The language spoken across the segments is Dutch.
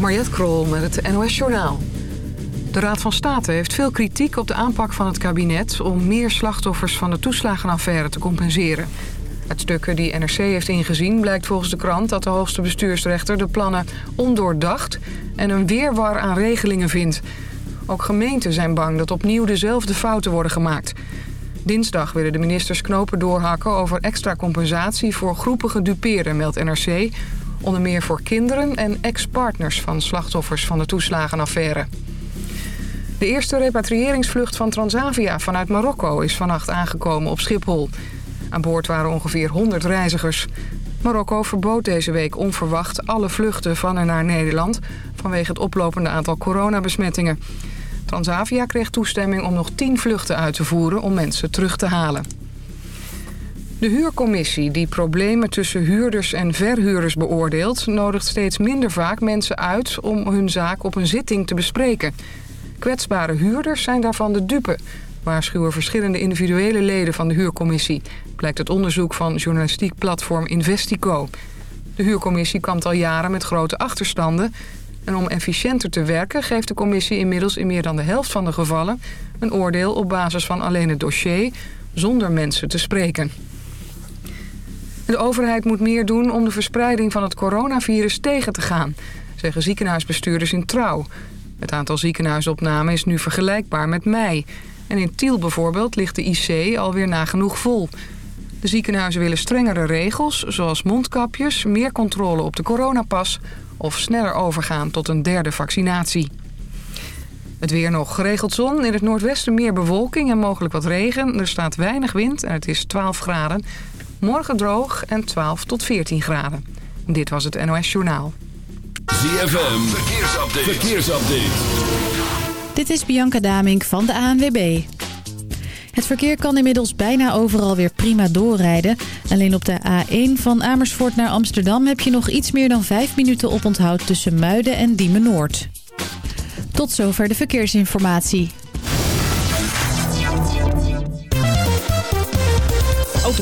Mariette Krol met het NOS Journaal. De Raad van State heeft veel kritiek op de aanpak van het kabinet... om meer slachtoffers van de toeslagenaffaire te compenseren. Uit stukken die NRC heeft ingezien blijkt volgens de krant... dat de hoogste bestuursrechter de plannen ondoordacht... en een weerwar aan regelingen vindt. Ook gemeenten zijn bang dat opnieuw dezelfde fouten worden gemaakt. Dinsdag willen de ministers knopen doorhakken over extra compensatie... voor groepen gedupeerden, meldt NRC... Onder meer voor kinderen en ex-partners van slachtoffers van de toeslagenaffaire. De eerste repatriëringsvlucht van Transavia vanuit Marokko is vannacht aangekomen op Schiphol. Aan boord waren ongeveer 100 reizigers. Marokko verbood deze week onverwacht alle vluchten van en naar Nederland... vanwege het oplopende aantal coronabesmettingen. Transavia kreeg toestemming om nog 10 vluchten uit te voeren om mensen terug te halen. De huurcommissie die problemen tussen huurders en verhuurders beoordeelt... nodigt steeds minder vaak mensen uit om hun zaak op een zitting te bespreken. Kwetsbare huurders zijn daarvan de dupe... waarschuwen verschillende individuele leden van de huurcommissie... blijkt het onderzoek van journalistiek platform Investico. De huurcommissie kampt al jaren met grote achterstanden... en om efficiënter te werken geeft de commissie inmiddels in meer dan de helft van de gevallen... een oordeel op basis van alleen het dossier, zonder mensen te spreken. De overheid moet meer doen om de verspreiding van het coronavirus tegen te gaan, zeggen ziekenhuisbestuurders in Trouw. Het aantal ziekenhuisopnamen is nu vergelijkbaar met mei. En in Tiel bijvoorbeeld ligt de IC alweer nagenoeg vol. De ziekenhuizen willen strengere regels, zoals mondkapjes, meer controle op de coronapas... of sneller overgaan tot een derde vaccinatie. Het weer nog geregeld zon. In het noordwesten meer bewolking en mogelijk wat regen. Er staat weinig wind en het is 12 graden. Morgen droog en 12 tot 14 graden. Dit was het NOS Journaal. ZFM, verkeersupdate. verkeersupdate. Dit is Bianca Damink van de ANWB. Het verkeer kan inmiddels bijna overal weer prima doorrijden. Alleen op de A1 van Amersfoort naar Amsterdam heb je nog iets meer dan 5 minuten oponthoud tussen Muiden en Diemen Noord. Tot zover de verkeersinformatie.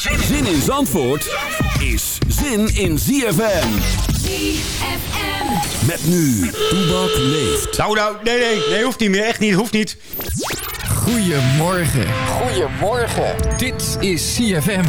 Zin in Zandvoort is zin in ZFM. ZFM. Met nu, Toebak leeft. Nou, nou, nee, nee, nee, hoeft niet meer. Echt niet, hoeft niet. Goedemorgen. Goedemorgen. Dit is CFM.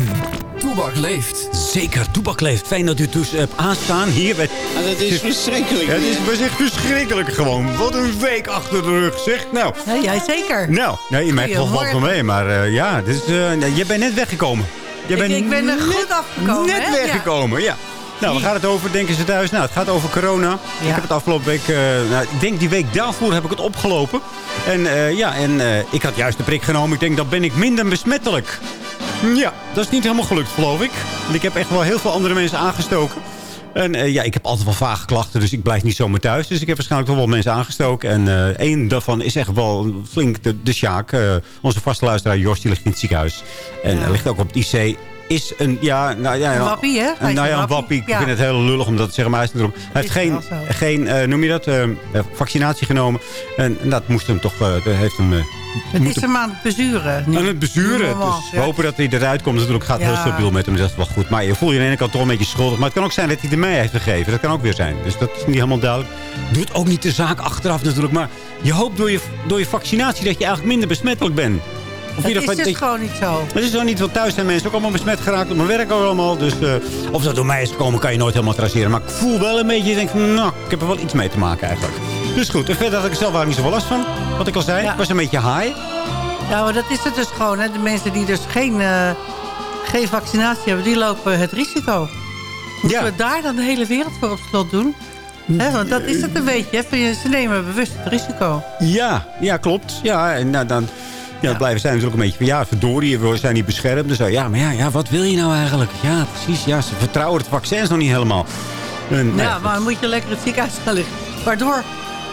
Toebak leeft. Zeker, Toebak leeft. Fijn dat u het dus hebt aanstaan hier. Bij... En het is verschrikkelijk. Het is, was echt verschrikkelijk gewoon. Wat een week achter de rug, zeg. Nou, Ja, jij zeker. nou nee, in mijn geval valt het wel mee. Maar eh, ja, dit is, eh, je bent net weggekomen. Je Ik, ik ben er goed afgekomen. Net hè? weggekomen, ja. Nou, waar gaat het over, denken ze thuis? Nou, het gaat over corona. Ik heb het afgelopen week, eh, nou, ik denk die week daarvoor heb ik het opgelopen. En eh, ja, en eh, ik had juist de prik genomen. Ik denk, dan ben ik minder besmettelijk. Ja, dat is niet helemaal gelukt, geloof ik. Want ik heb echt wel heel veel andere mensen aangestoken. En eh, ja, ik heb altijd wel vage klachten, dus ik blijf niet zomaar thuis. Dus ik heb waarschijnlijk wel mensen aangestoken. En eh één daarvan is echt wel flink de, de Sjaak. Eh, onze vaste luisteraar Jos, die ligt in het ziekenhuis. En hij ligt ook op het IC. Is een, ja, nou ja... Een wappie, hè? Een, nou ja, een wappie. Ik vind het heel lullig om dat te zeggen. Maar hij, is hij heeft geen, geen eh, noem je dat, eh, vaccinatie genomen. En, en dat moest hem toch, eh, heeft hem... Het is hem aan het bezuren. nu. aan het bezuren. Dus we ja. hopen dat hij eruit komt. Natuurlijk gaat het Ja. heel stabiel met hem. Dus dat is wel goed. Maar je voelt je aan de ene kant toch een beetje schuldig. Maar het kan ook zijn dat hij het mij heeft gegeven. Dat kan ook weer zijn. Dus dat is niet helemaal duidelijk. Doet ook niet de zaak achteraf natuurlijk. Maar je hoopt door je, door je vaccinatie dat je eigenlijk minder besmettelijk bent. Of ieder is dus dat- gewoon niet zo. het is zo niet, want thuis zijn mensen ook allemaal besmet geraakt. Op mijn werk ook allemaal. Dus eh, of dat door mij is gekomen, kan je nooit helemaal traceren. Maar ik voel wel een beetje, ik denk van, nou, ik heb er wel iets mee te maken eigenlijk. Dus goed, en verder had ik er zelf niet zoveel last van. Wat ik al zei, Ja. ik was een beetje high. Ja, maar dat is het dus gewoon. Hè. De mensen die dus geen, eh, geen vaccinatie hebben, die lopen het risico. Moeten Ja. we daar dan de hele wereld voor op slot doen? Hè, want dat is het een beetje. Hè. Ze nemen bewust het risico. Ja, ja, klopt. Ja, en nou, dan ja, blijven zij natuurlijk een beetje van... ja, verdorie, we zijn niet beschermd. Dus, ja, maar ja, ja, wat wil je nou eigenlijk? Ja, precies. Ja, ze vertrouwen het vaccins nog niet helemaal. En, Ja, maar dan moet je lekker het ziekenhuis gaan liggen. Waardoor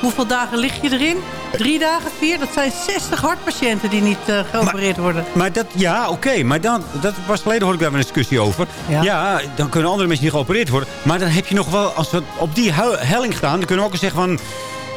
Hoeveel dagen lig je erin? Drie dagen, vier? Dat zijn 60 hartpatiënten die niet uh, geopereerd worden. Maar dat, ja, oké. maar dan, dat was geleden hoorde ik daar een discussie over. Ja. ja. dan kunnen andere mensen niet geopereerd worden. Maar dan heb je nog wel, als we op die helling gaan... dan kunnen we ook zeggen van...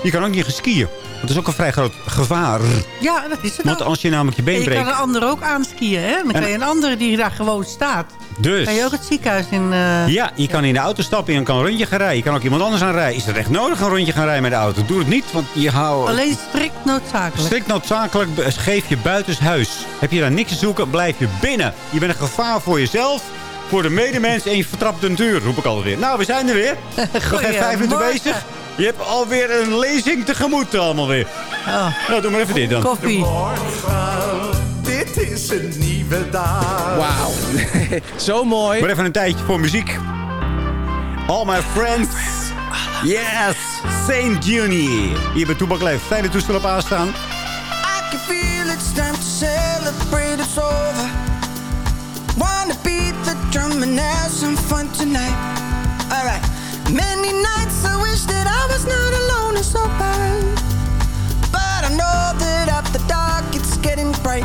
Je kan ook niet gaan skiën. Dat is ook een vrij groot gevaar. Ja, dat is het Want als je namelijk je been breekt... je kan een ander ook aanskiën, hè? Dan kan je een andere die daar gewoon staat. Dus. Kan je ook het ziekenhuis in... Uh, ja, je kan in de auto stappen en kan een rondje gaan rijden. Je kan ook iemand anders aan rijden. Is het echt nodig een rondje gaan rijden met de auto? Doe het niet, want je houdt... Alleen strikt noodzakelijk. Strikt noodzakelijk geef je buitenshuis. Heb je daar niks te zoeken, blijf je binnen. Je bent een gevaar voor jezelf voor de medemens en je vertrapt een deur, roep ik alweer. Nou, we zijn er weer. Nog even vijf minuten bezig. Je hebt alweer een lezing tegemoet allemaal weer. Oh. Nou, doe maar even dit dan. Koffie. Dit is een nieuwe dag. Wauw. Zo mooi. Maar even een tijdje voor muziek. All my friends. Yes. Saint Juni. Hier bij Toebak Leef. Fijne toestel op aanstaan. I can feel it's time to celebrate it's over. Wanna beat the drum and have some fun tonight. Many nights I wish that I was not alone and so bad But I know that after dark it's getting bright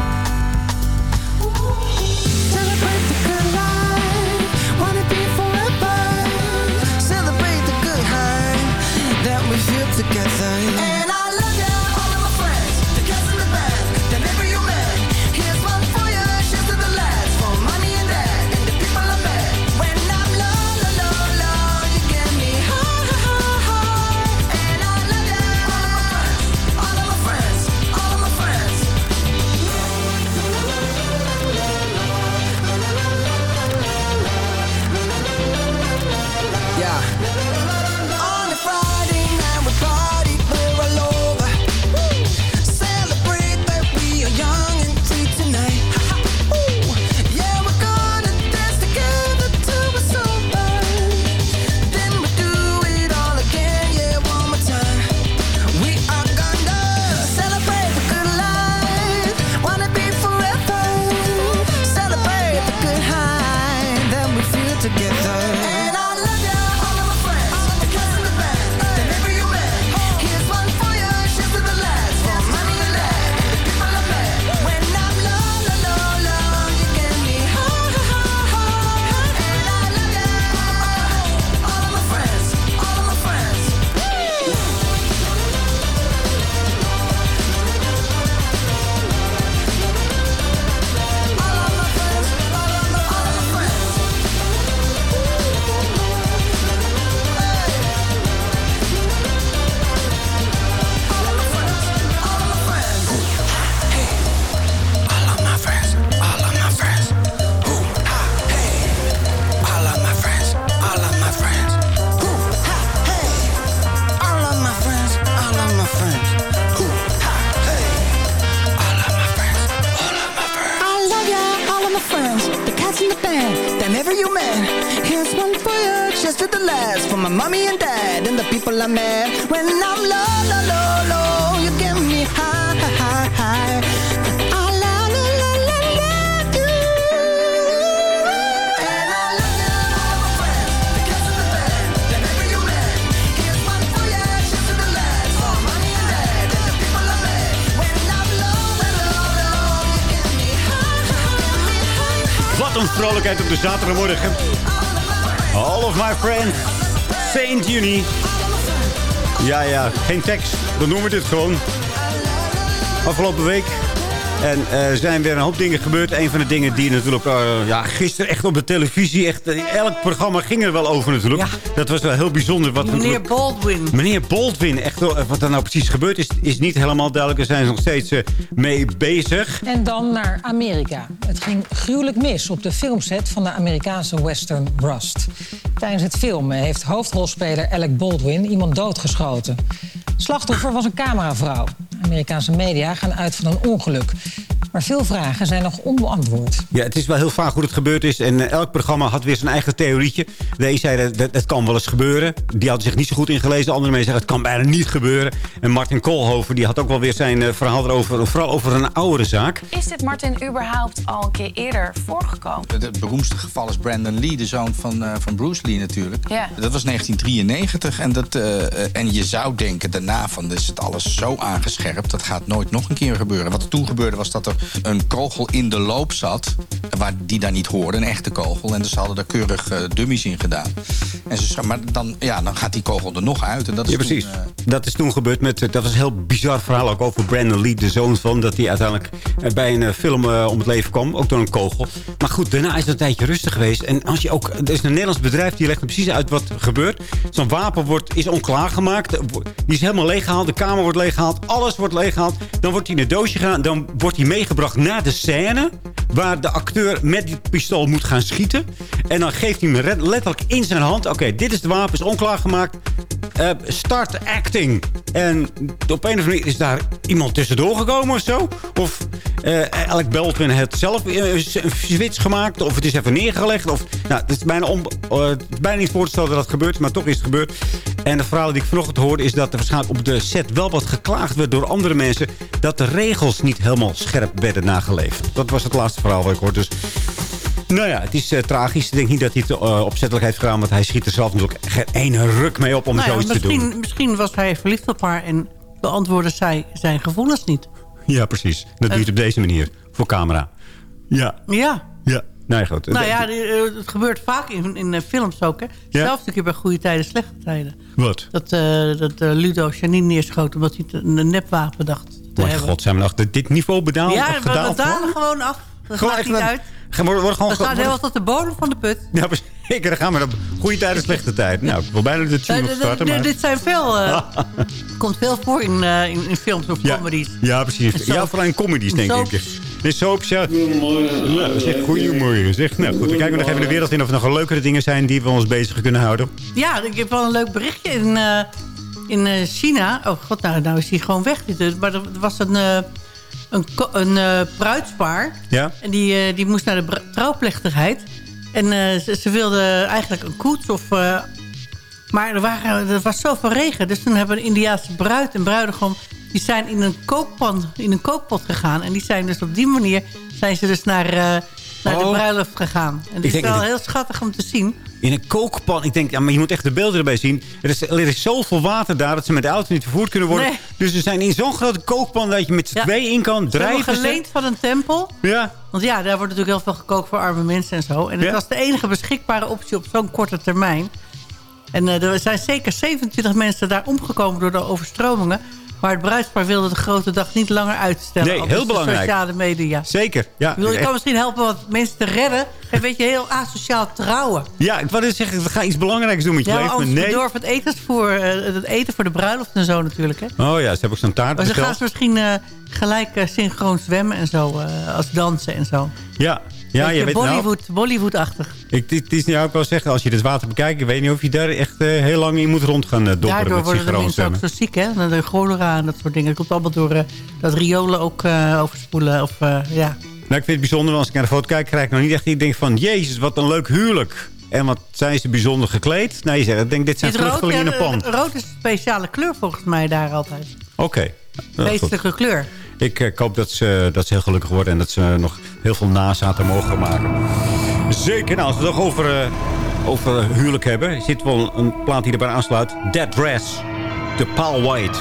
Ja, ja, geen tekst. Dan noemen we dit gewoon. Afgelopen week en er uh, zijn weer een hoop dingen gebeurd. Een van de dingen die natuurlijk uh, ja, gisteren echt op de televisie... Echt, uh, elk programma ging er wel over natuurlijk. Ja. Dat was wel heel bijzonder. Wat meneer Baldwin. Meneer Baldwin. Echt, eh, wat er nou precies gebeurd is, is niet helemaal duidelijk. Daar zijn ze nog steeds uh, mee bezig. En dan naar Amerika. Het ging gruwelijk mis op de filmset van de Amerikaanse western Rust. Tijdens het filmen heeft hoofdrolspeler Alec Baldwin iemand doodgeschoten. Slachtoffer was een cameravrouw. Amerikaanse media gaan uit van een ongeluk. Maar veel vragen zijn nog onbeantwoord. Ja, het is wel heel vaak hoe het gebeurd is. En eh, elk programma had weer zijn eigen theorietje. De een zei dat het kan wel eens gebeuren. Die had zich niet zo goed ingelezen. De andere mensen zeggen het kan bijna niet gebeuren. En Martin Koolhoven die had ook wel weer zijn eh, verhaal erover. Vooral over een oudere zaak. Is dit Martin überhaupt al een keer eerder voorgekomen? Het, beroemdste geval is Brandon Lee, de zoon van, eh, van Bruce Lee natuurlijk. Ja. Dat was 1993 en, dat, en je zou denken daarna van is het alles zo aangescherpt. Dat gaat nooit nog een keer gebeuren. Wat er toen gebeurde was dat er een kogel in de loop zat. Waar die daar niet hoorde, een echte kogel. En dus ze hadden daar keurig eh, dummies in gedaan. En ze, maar dan, ja, dan gaat die kogel er nog uit. En dat is Ja, precies. toen, eh, Dat is toen gebeurd met... Dat was een heel bizar verhaal ook over Brandon Lee, de zoon van... dat hij uiteindelijk eh, bij een eh, film eh, om het leven kwam. Ook door een kogel. Maar goed, daarna is het een tijdje rustig geweest. En als je ook... Er is een Nederlands bedrijf die legt er precies uit wat er gebeurt. Zo'n wapen wordt, is onklaargemaakt. Die is helemaal leeggehaald. De kamer wordt leeggehaald. Alles wordt leeggehaald. Dan wordt hij in een doosje gaan. Dan wordt hij meegebracht naar de scène... waar de acteur met die pistool moet gaan schieten. En dan geeft hij hem letterlijk in zijn hand... oké, dit is de wapen, is onklaargemaakt. Eh, start acting. En op een of andere manier is daar iemand tussendoor gekomen of zo. Of eh Alec Baldwin heeft zelf eh, een switch gemaakt. Of het is even neergelegd. Of, nou, het, is bijna on, eh, het is bijna niet voor te stellen dat dat gebeurt. Maar toch is het gebeurd. En de verhaal die ik vanochtend hoorde is dat er waarschijnlijk op de set wel wat geklaagd werd door andere mensen. Dat de regels niet helemaal scherp werden nageleefd. Dat was het laatste verhaal wat ik hoorde. Dus nou ja, het is eh, tragisch. Ik denk niet dat hij het eh, opzettelijk heeft gedaan. Want hij schiet er zelf natuurlijk geen ene ruk mee op om Nou ja, zoiets te doen. misschien was hij verliefd op haar en beantwoordde zij zijn gevoelens niet. Ja, zelfs Dat duurt op deze manier. Voor camera. Ja. Ja. Ja. Nee, goed. Nou ja, eh, het gebeurt vaak in, in eh, films ook. Hè. Ja. Zelfs een keer bij goede tijden, slechte tijden. Wat? Dat, eh, dat eh, Ludo Janine neerschoot omdat hij een wapen dacht te Mijn hebben. god, zijn we nog dit niveau bedaald? ja, of we, we gedaald? dalen gewoon af. Dat Gewoon gaat niet uit. Gaan we, worden gewoon, We gaan worden- helemaal tot de bodem van de put. Ja, zeker. Dan gaan we op goede tijd en slechte tijd. Nou, ik wil bijna de tune starten. Maar... Dit zijn veel, eh, komt veel voor in, eh, in, in films of Ja, comedies. ja, precies. Ja, vooral in comedies, denk Soaps. ik. Nee, soaps, ja. Nou, zeg, goeiemorgen. Zeg, nou goed, dan kijken we nog even de wereld in of er nog leukere dingen zijn die we ons bezig kunnen houden. Ja, ik heb wel een leuk berichtje in, eh, in eh, China. Oh god, nou, nou is hij gewoon weg. Dit- Maar er was een, eh, een, een eh, bruidspaar. Ja? En die, eh, die moest naar de trouwplechtigheid. En eh, ze, ze wilden eigenlijk een koets of... maar er, waren, er was zoveel regen. Dus toen hebben een Indiaanse bruid en bruidegom... die zijn in een, kookpan, in een kookpot gegaan. En die zijn dus op die manier... zijn ze dus naar, naar de Oh. bruiloft gegaan. En het is wel dat- heel schattig om te zien. In een kookpan. Ik denk, ja, maar je moet echt de beelden erbij zien. Er is, er is zoveel water daar dat ze met de auto niet vervoerd kunnen worden. Nee. Dus ze zijn in zo'n grote kookpan dat je met z'n Ja. twee in kan Ze drijven. geleend van een tempel. Ja. Want ja, daar wordt natuurlijk heel veel gekookt voor arme mensen en zo. En het Ja. was de enige beschikbare optie op zo'n korte termijn. En eh, er zijn zeker 27 mensen daar omgekomen door de overstromingen. Maar het bruidspaar wilde de grote dag niet langer uitstellen. Nee, heel dus de belangrijk. sociale media. Zeker. Ja, Ik, bedoel, je echt. kan misschien helpen wat mensen te redden. En weet je, heel asociaal trouwen. ja ik wou zeggen, we gaan iets belangrijks doen met je Ja, leven. Maar nee. bedorven het etensvoer, eh, het eten voor de bruiloft en zo natuurlijk. Hè. Oh ja, ze hebben ook zo'n taart Maar ze gaan ze misschien eh, gelijk eh, synchroon zwemmen en zo. als dansen en zo. Ja, ja je weet nou. Bollywood, Bollywood-achtig. Ik, het is nu ook wel zeggen, als je het water bekijkt... ik weet niet of je daar echt eh, heel lang in moet rond gaan eh, dobberen Daardoor met worden de mensen ook zo ziek, hè? De cholera en dat soort dingen. Dat komt allemaal door eh, dat riolen ook overspoelen. Of, ja. Nou, ik vind het bijzonder, want als ik naar de foto kijk... krijg ik nog niet echt ik denk van... Jezus, wat een leuk huwelijk. En wat zijn ze bijzonder gekleed? Nee, je zegt, ik denk, dit zijn vluchtelingen in een pan. rood is een speciale kleur volgens mij daar altijd. Oké. Nou. Feestelijke kleur. Ik eh, hoop dat ze, dat ze heel gelukkig worden... en dat ze nog heel veel nazaten mogen maken. Zeker. Nou, als we het toch over, eh, over huwelijk hebben... zit wel een plaat die erbij aansluit. Dead Dress. De Paul White.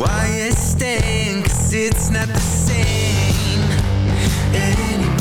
why it stinks, it's not the same anymore.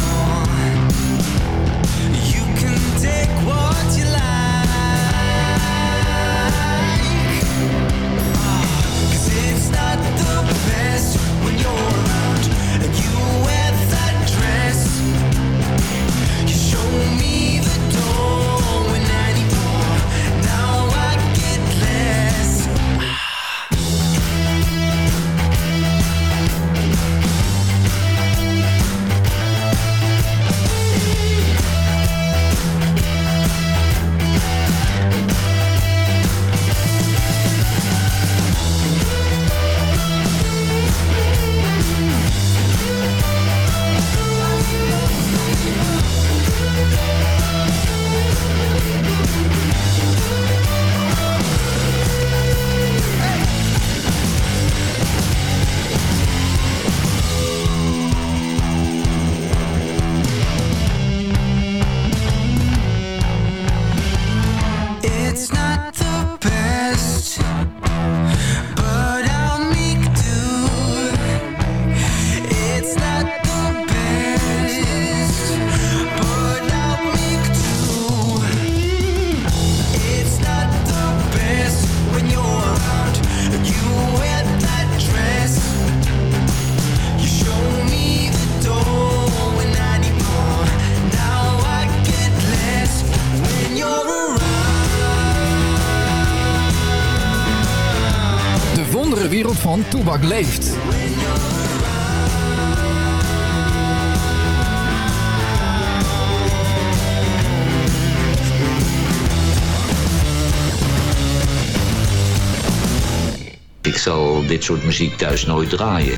zal dit soort muziek thuis nooit draaien.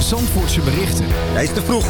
Zandvoortse berichten. Hij is te vroeg.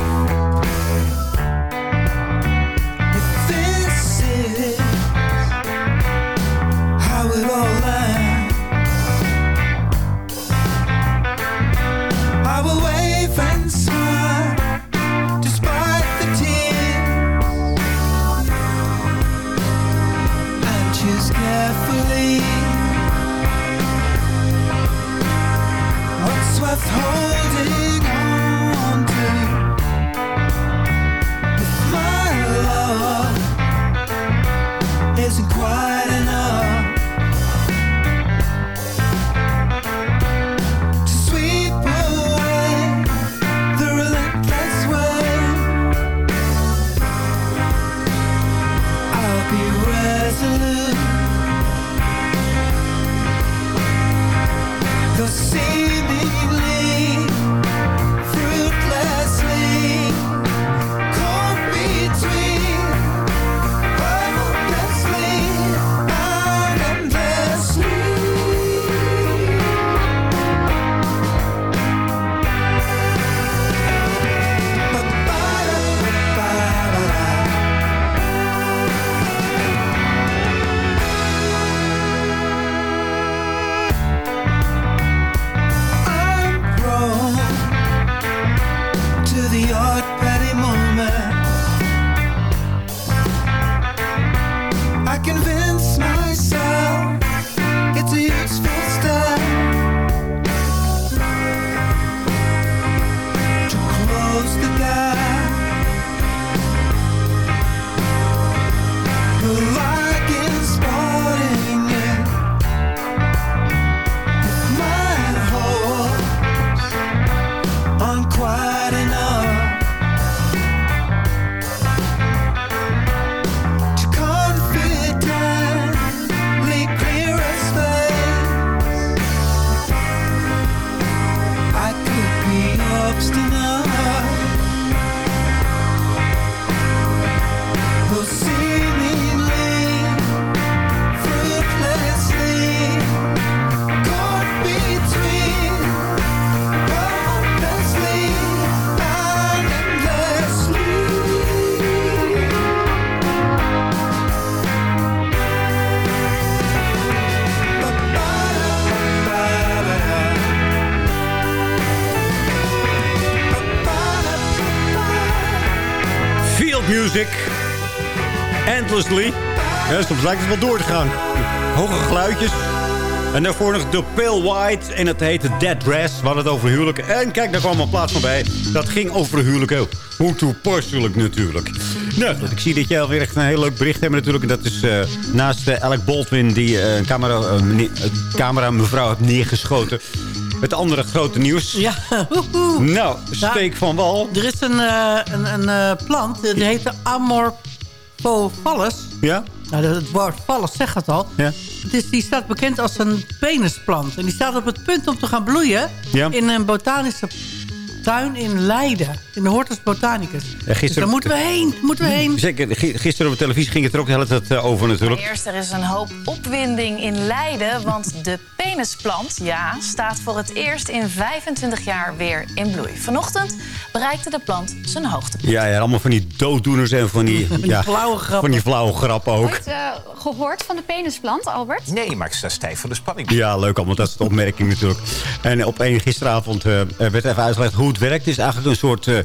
lijkt het wel door te gaan. Hoge geluidjes. En daarvoor nog de Pale White. En het heette Dead Dress. We hadden het over huwelijken. En kijk, daar kwam een plaats voorbij. bij. Dat ging over huwelijken. Hoe toepasselijk natuurlijk. Nou, ik zie dat jij alweer echt een heel leuk bericht hebt natuurlijk. En dat is eh, naast uh, Alec Baldwin die eh, een camera, camera mevrouw heeft neergeschoten. Het andere grote nieuws. Ja. Nou, steek van wal. Er is een, een, een plant, die heet de Amorphophallus. Ja? Nou, het woord vallus zegt het al. Ja. Het is, die staat bekend als een penisplant. En die staat op het punt om te gaan bloeien... Ja. in een botanische tuin in Leiden. In de Hortus Botanicus. gisteren- Dus daar moeten we heen. Moeten we heen. Zeker, gi- gisteren op de televisie ging het er ook de hele tijd eh, over natuurlijk. Eerst, er is een hoop opwinding in Leiden, want de penisplant, ja, staat voor het eerst in 25 jaar weer in bloei. Vanochtend bereikte de plant zijn hoogtepunt. Ja, ja, allemaal van die dooddoeners en van die, ja, flauwe grappen. Van die flauwe grappen ook. Ooit eh, gehoord van de penisplant, Albert? Nee, maar ik sta stijf van de spanning. Ja, leuk allemaal. Dat is de opmerking natuurlijk. En op één gisteravond eh, werd even uitgelegd hoe het werkt. Het is eigenlijk een soort, eh,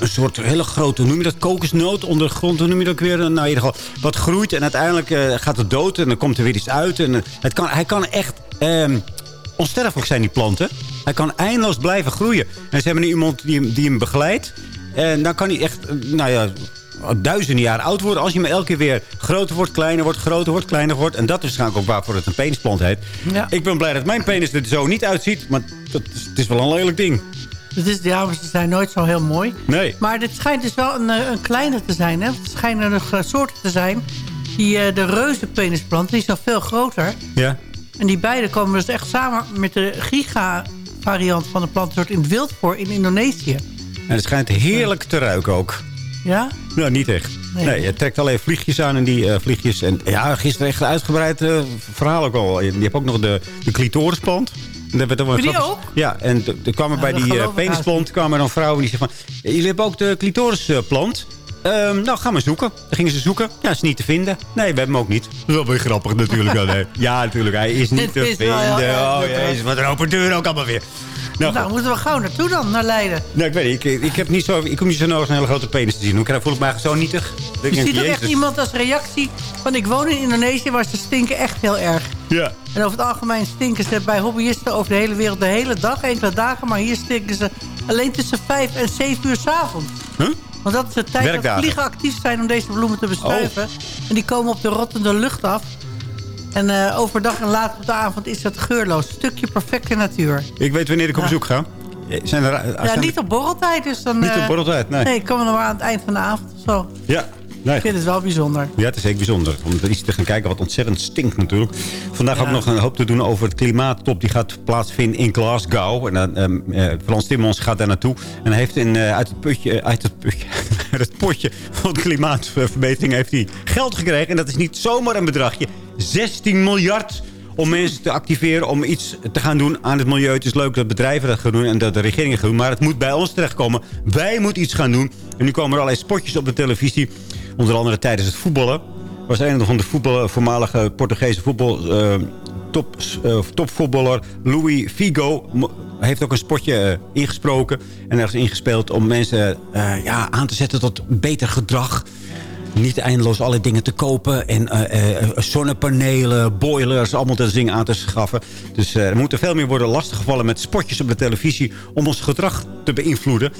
een, soort hele grote, noem je dat, kokosnoot onder de grond. Hoe noem je dat ook weer? Nou, in ieder geval wat groeit en uiteindelijk eh, gaat het dood en dan komt er weer iets uit. En, eh, het kan, hij kan echt ehm, onsterfelijk zijn, die planten. Hij kan eindeloos blijven groeien. En ze hebben nu iemand die, hem- die hem begeleidt. En dan kan hij echt, nou ja, duizenden jaar oud worden. Als je maar elke keer weer groter wordt, kleiner wordt, groter wordt, kleiner wordt. En dat is waarschijnlijk ook waarvoor het een penisplant heet. Ja. Ik ben blij dat mijn penis er zo niet uitziet. Maar dat het is wel een lelijk ding. Ja, maar ze zijn nooit zo heel mooi. Nee. Maar dit schijnt dus wel een, eh, een kleine te zijn. Hè? Het schijnen nog eh, soorten te zijn. Die, eh, de reuzenpenisplant, die is nog veel groter. Ja. En die beide komen dus echt samen met de giga-variant van de plantensoort in het wild voor in Indonesië. En het schijnt heerlijk te ruiken ook. Ja? Nou, niet echt. Nee. Nee, je trekt alleen vliegjes aan en die vliegjes... En ja, gisteren echt een uitgebreid verhaal ook al. Je hebt ook nog de, de clitorisplant. Daar werd wel je die ook? Ja, en er kwamen Ja, bij dat die eh, penisplant kwamen dan vrouwen die zeiden van... "Ja, Jullie hebben ook de clitorisplant. Ehm, nou, ga maar zoeken. Dan gingen ze zoeken. Ja, is niet te vinden. Nee, we hebben hem ook niet. Dat is wel weer grappig natuurlijk. Ja, ja, natuurlijk. Hij is niet te is wel vinden. heel erg Oh, jezus. Wat een open deur ook allemaal weer. Nou, Nou, moeten we gauw naartoe dan, naar Leiden. Nou, ik weet niet. Ik, ik, heb niet zo, ik kom niet zo nodig een hele grote penis te zien. Ik voel ik me zo nietig. Ik Je ziet ook echt iemand als reactie van ik woon in Indonesië waar ze stinken echt heel erg. Ja. En over het algemeen stinken ze bij hobbyisten over de hele wereld de hele dag, enkele dagen. Maar hier stinken ze alleen tussen 5 en 7 uur s'avonds. Huh? Want dat is de tijd Werkdagen. dat vliegen actief zijn om deze bloemen te bestuiven. En die komen op de rottende lucht af. En eh, overdag en later op de avond is het geurloos. Stukje perfecte natuur. Ik weet wanneer ik op bezoek ga. Zijn er, Ja, niet op borreltijd. Dus dan, Niet op eh, borreltijd, nee. Nee, ik kom er maar aan het eind van de avond of zo. Ja, nee. Ik vind het wel bijzonder. Ja, het is zeker bijzonder. Om er iets te gaan kijken wat ontzettend stinkt natuurlijk. Vandaag ook nog een hoop te doen over het klimaattop. Die gaat plaatsvinden in Glasgow. En dan, ehm, eh, Frans Timmermans gaat daar naartoe. En hij heeft in, eh, uit het putje, uit het, putje, uit het potje van klimaatverbetering heeft hij geld gekregen. En dat is niet zomaar een bedragje. 16 miljard om mensen te activeren om iets te gaan doen aan het milieu. Het is leuk dat bedrijven dat gaan doen en dat de regeringen gaan doen. Maar het moet bij ons terechtkomen. Wij moeten iets gaan doen. En nu komen er allerlei spotjes op de televisie. Onder andere tijdens het voetballen. Was een van de voetballen, voormalige Portugese voetbal... eh, top, eh, topvoetballer Louis Figo heeft ook een spotje eh, ingesproken. En ergens ingespeeld om mensen ja, aan te zetten tot beter gedrag. Niet eindeloos alle dingen te kopen. En zonnepanelen, boilers, allemaal dat dingen aan te schaffen. Dus eh, er moeten veel meer worden lastiggevallen met spotjes op de televisie... om ons gedrag te beïnvloeden.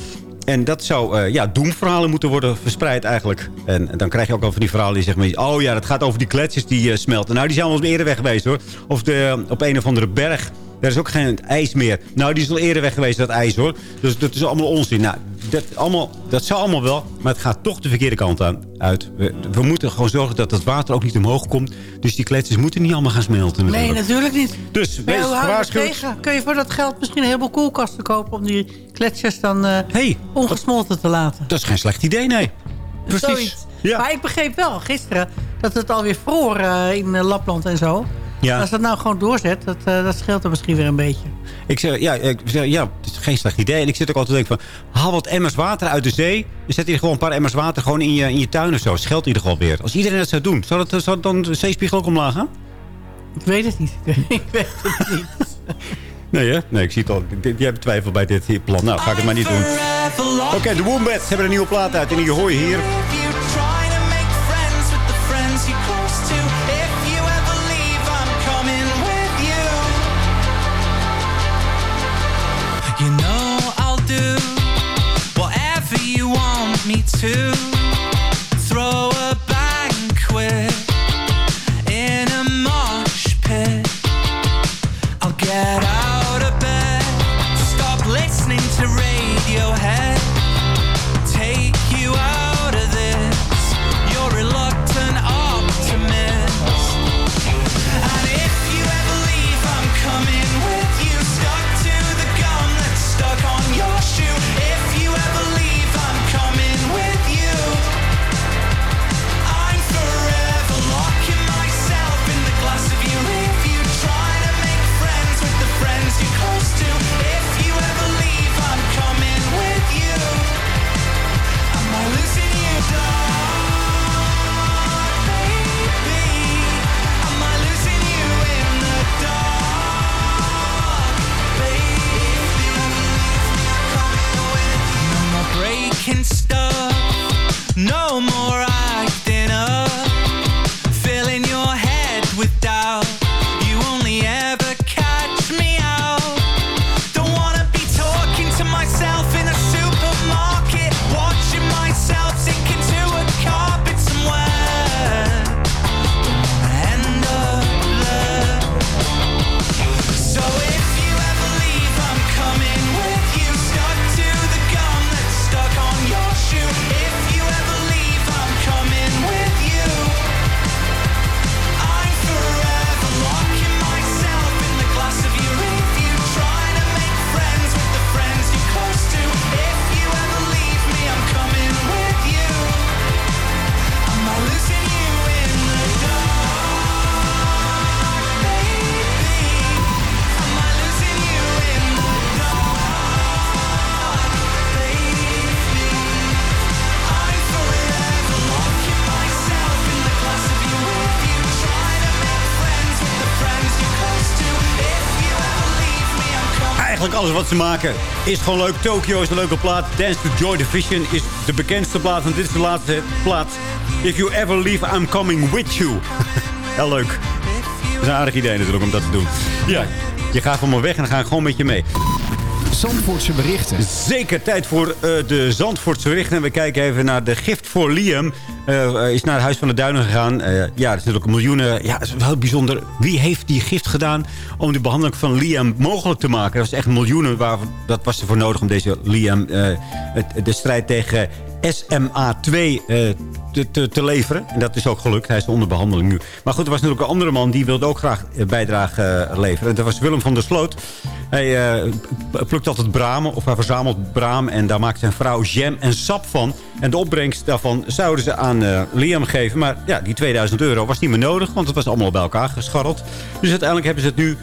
En dat zou eh, ja, doemverhalen moeten worden verspreid eigenlijk. En dan krijg je ook al van die verhalen die zeggen... oh ja, het gaat over die kletsjes die eh, smelten. Nou, die zijn wel eens eerder weg geweest hoor. Of de, op een of andere berg... Er is ook geen ijs meer. Nou, die is al eerder weg geweest, dat ijs, hoor. Dus dat is allemaal onzin. Nou, dat, allemaal, dat zou allemaal wel, maar het gaat toch de verkeerde kant aan, uit. We, we moeten gewoon zorgen dat het water ook niet omhoog komt. Dus die kletsjes moeten niet allemaal gaan smelten. Nee, natuurlijk. natuurlijk niet. Dus wees dat gewaarschuwd. Kun je voor dat geld misschien een heleboel koelkasten kopen... om die kletsjes dan eh, ongesmolten te laten? Dat is geen slecht idee, nee. Precies. Maar ik begreep wel gisteren dat het alweer vroor eh, in eh, Lapland en zo. Ja. Als dat nou gewoon doorzet, dat, eh, dat scheelt er misschien weer een beetje. Ik zeg, ja, ik zeg, ja, het is geen slecht idee. En ik zit ook altijd te denken van... haal wat emmers water uit de zee. En zet hier gewoon een paar emmers water gewoon in je, in je tuin of zo. Scheelt in ieder geval weer. Als iedereen dat zou doen, zou, dat, zou dan de zeespiegel ook omlaag gaan? Ik weet het niet. ik weet het niet. Nee, hè? Nee, ik zie het al. Jij hebt twijfel bij dit hier plan. Nou, ga ik het maar niet doen. Oké, de Wombats hebben een nieuwe plaat uit. En die hoor je hier. To throw a banquet ze maken is gewoon leuk. Tokyo is een leuke plaat. Dance to Joy Division is de bekendste plaat. En dit is de laatste plaat. If you ever leave, I'm coming with you. Heel leuk. Dat is een aardig idee natuurlijk om dat te doen. Ja, je gaat van me weg en dan ga ik gewoon met je mee. Zandvoortse berichten. Zeker tijd voor eh, de Zandvoortse berichten. En we kijken even naar de gift voor Liam. Eh, is naar het Huis van de Duinen gegaan. Eh, ja, er zijn natuurlijk miljoenen. Ja, het is wel bijzonder. Wie heeft die gift gedaan om de behandeling van Liam mogelijk te maken? Dat was echt miljoenen. Waar, dat was ervoor nodig om deze Liam eh, de strijd tegen SMA2 eh, te, te, te leveren. En dat is ook gelukt. Hij is onder behandeling nu. Maar goed, er was natuurlijk een andere man die wilde ook graag eh, bijdrage eh, leveren. En dat was Willem van der Sloot. Hij p- plukt altijd bramen, of hij verzamelt braam. En daar maakt zijn vrouw jam en sap van. En de opbrengst daarvan zouden ze aan Liam geven. Maar ja, die 2000 euro was niet meer nodig. Want het was allemaal bij elkaar gescharreld. Dus uiteindelijk hebben ze het nu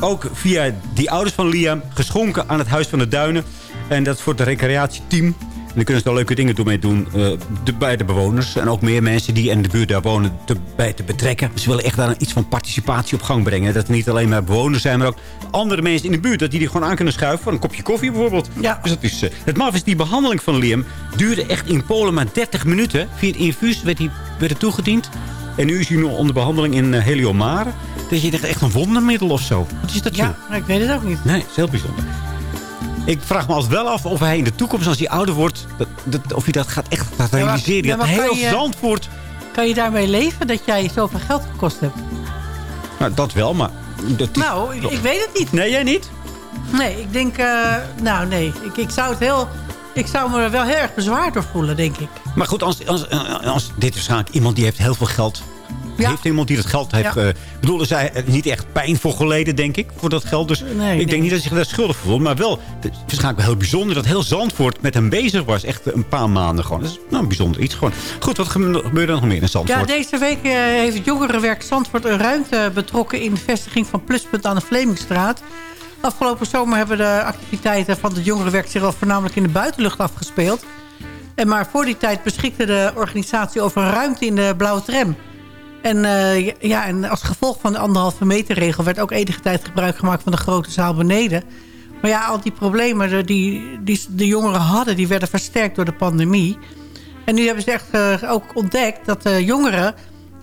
ook via die ouders van Liam geschonken aan het Huis van de Duinen. En dat is voor het recreatieteam. En daar kunnen ze daar leuke dingen toe mee doen eh, de, bij de bewoners. En ook meer mensen die in de buurt daar wonen te, bij te betrekken. Ze willen echt daar iets van participatie op gang brengen. Dat er niet alleen maar bewoners zijn, maar ook andere mensen in de buurt. Dat die die gewoon aan kunnen schuiven voor een kopje koffie bijvoorbeeld. Ja. Dus dat is, eh, het maf is, die behandeling van Liam duurde echt in Polen maar 30 minuten. Via het infuus werd, hij, werd het toegediend. En nu is hij nog onder behandeling in uh, Heliomare. Dat je denkt, echt een wondermiddel of zo. Wat is dat, Ja, ik weet het ook niet. Nee, het is heel bijzonder. Ik vraag me altijd wel af of hij in de toekomst, als hij ouder wordt... Dat, dat, of hij dat gaat echt gaat realiseren. ja, dat maar heel je- Zandvoort... Kan je daarmee leven dat jij zoveel geld gekost hebt? Nou, dat wel, maar... Dat is- Nou, ik, ik weet het niet. Nee, jij niet? Nee, ik denk... eh, nou, nee. Ik, ik zou het heel... Ik zou me er wel heel erg bezwaard door voelen, denk ik. Maar goed, als, als, als, dit is waarschijnlijk iemand die heeft heel veel geld... Heeft iemand die dat geld heeft... Ja. eh bedoel, er zij er niet echt pijn voor geleden, denk ik, voor dat geld. Dus Nee, ik denk niet dat hij zich daar schuldig voor voelt. Maar wel, het is waarschijnlijk wel heel bijzonder dat heel Zandvoort met hem bezig was. Echt een paar maanden gewoon. Dat is nou, een bijzonder iets gewoon. Goed, wat gebe- gebeurde er nog meer in Zandvoort? Ja, deze week eh, heeft jongerenwerk Zandvoort een ruimte betrokken... in de vestiging van Pluspunt aan de Vlemingstraat. Afgelopen zomer hebben de activiteiten van het jongerenwerk... zich al voornamelijk in de buitenlucht afgespeeld. En maar voor die tijd beschikte de organisatie over een ruimte in de blauwe tram. En, eh, ja, en als gevolg van de anderhalve meter regel... werd ook enige tijd gebruik gemaakt van de grote zaal beneden. Maar ja, al die problemen de- die, die de jongeren hadden... die werden versterkt door de pandemie. En nu hebben ze echt eh, ook ontdekt dat de jongeren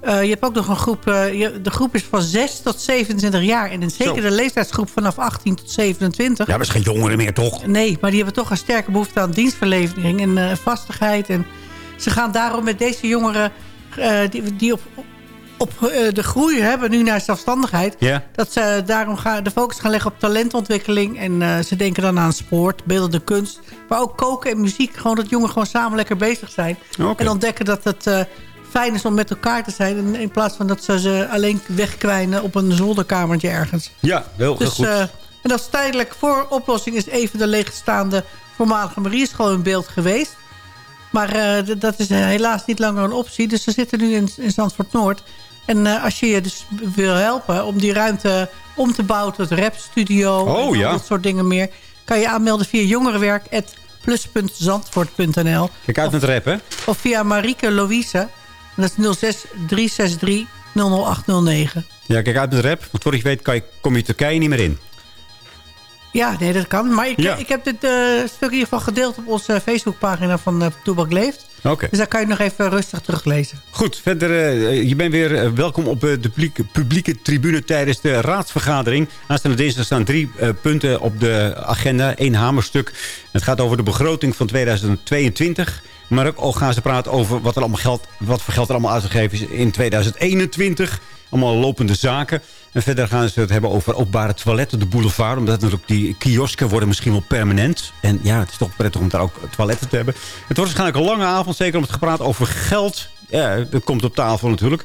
Eh, je hebt ook nog een groep, eh, je- de groep is van 6 tot 27 jaar. En zeker de leeftijdsgroep vanaf 18 tot 27. Ja, maar is geen jongeren meer, toch? Nee, maar die hebben toch een sterke behoefte aan dienstverlevering en eh, vastigheid. En ze gaan daarom met deze jongeren eh, die, die op, op eh, de groei hebben nu naar zelfstandigheid... Dat ze daarom gaan, de focus gaan leggen op talentontwikkeling. En eh, ze denken dan aan sport, beeldende kunst. Maar ook koken en muziek. Gewoon dat jongeren gewoon samen lekker bezig zijn. En ontdekken dat het eh, fijn is om met elkaar te zijn. In, in plaats van dat ze ze alleen wegkwijnen op een zolderkamertje ergens. Ja, heel, heel Dus, goed. en dat is tijdelijk voor oplossing is even de leegstaande voormalige Marieschool in beeld geweest. Maar dat is helaas niet langer een optie. Dus ze zitten nu in, in Zandvoort Noord. En eh, als je je dus wil helpen om die ruimte om te bouwen tot rapstudio... Oh, en ja. dat soort dingen meer... kan je aanmelden via jongerenwerk.plus.zandvoort.nl Kijk uit met rap, hè? of via Marieke Louise. En dat is 06 363 00809. Ja, kijk uit met rap. Want voor je weet kan je, kom je Turkije niet meer in. Ja, nee, dat kan. Maar ik, Ja. ik heb dit eh, stuk in ieder geval gedeeld op onze Facebookpagina van uh, Toebak Leeft. Oké. Dus daar kan je nog even rustig teruglezen. Goed, verder, eh, je bent weer eh, welkom op eh, de publieke, publieke tribune tijdens de raadsvergadering. Aanstaande dinsdag staan drie eh, punten op de agenda. Eén hamerstuk. Het gaat over de begroting van 2022. Maar ook al gaan ze praten over wat, er allemaal geld, wat voor geld er allemaal uitgegeven is in 2021. Allemaal lopende zaken. En verder gaan ze het hebben over openbare toiletten, de boulevard. Omdat natuurlijk die kiosken worden misschien wel permanent. En ja, het is toch prettig om daar ook toiletten te hebben. Het wordt waarschijnlijk een lange avond. Zeker om het gepraat over geld. Ja, dat komt op tafel natuurlijk.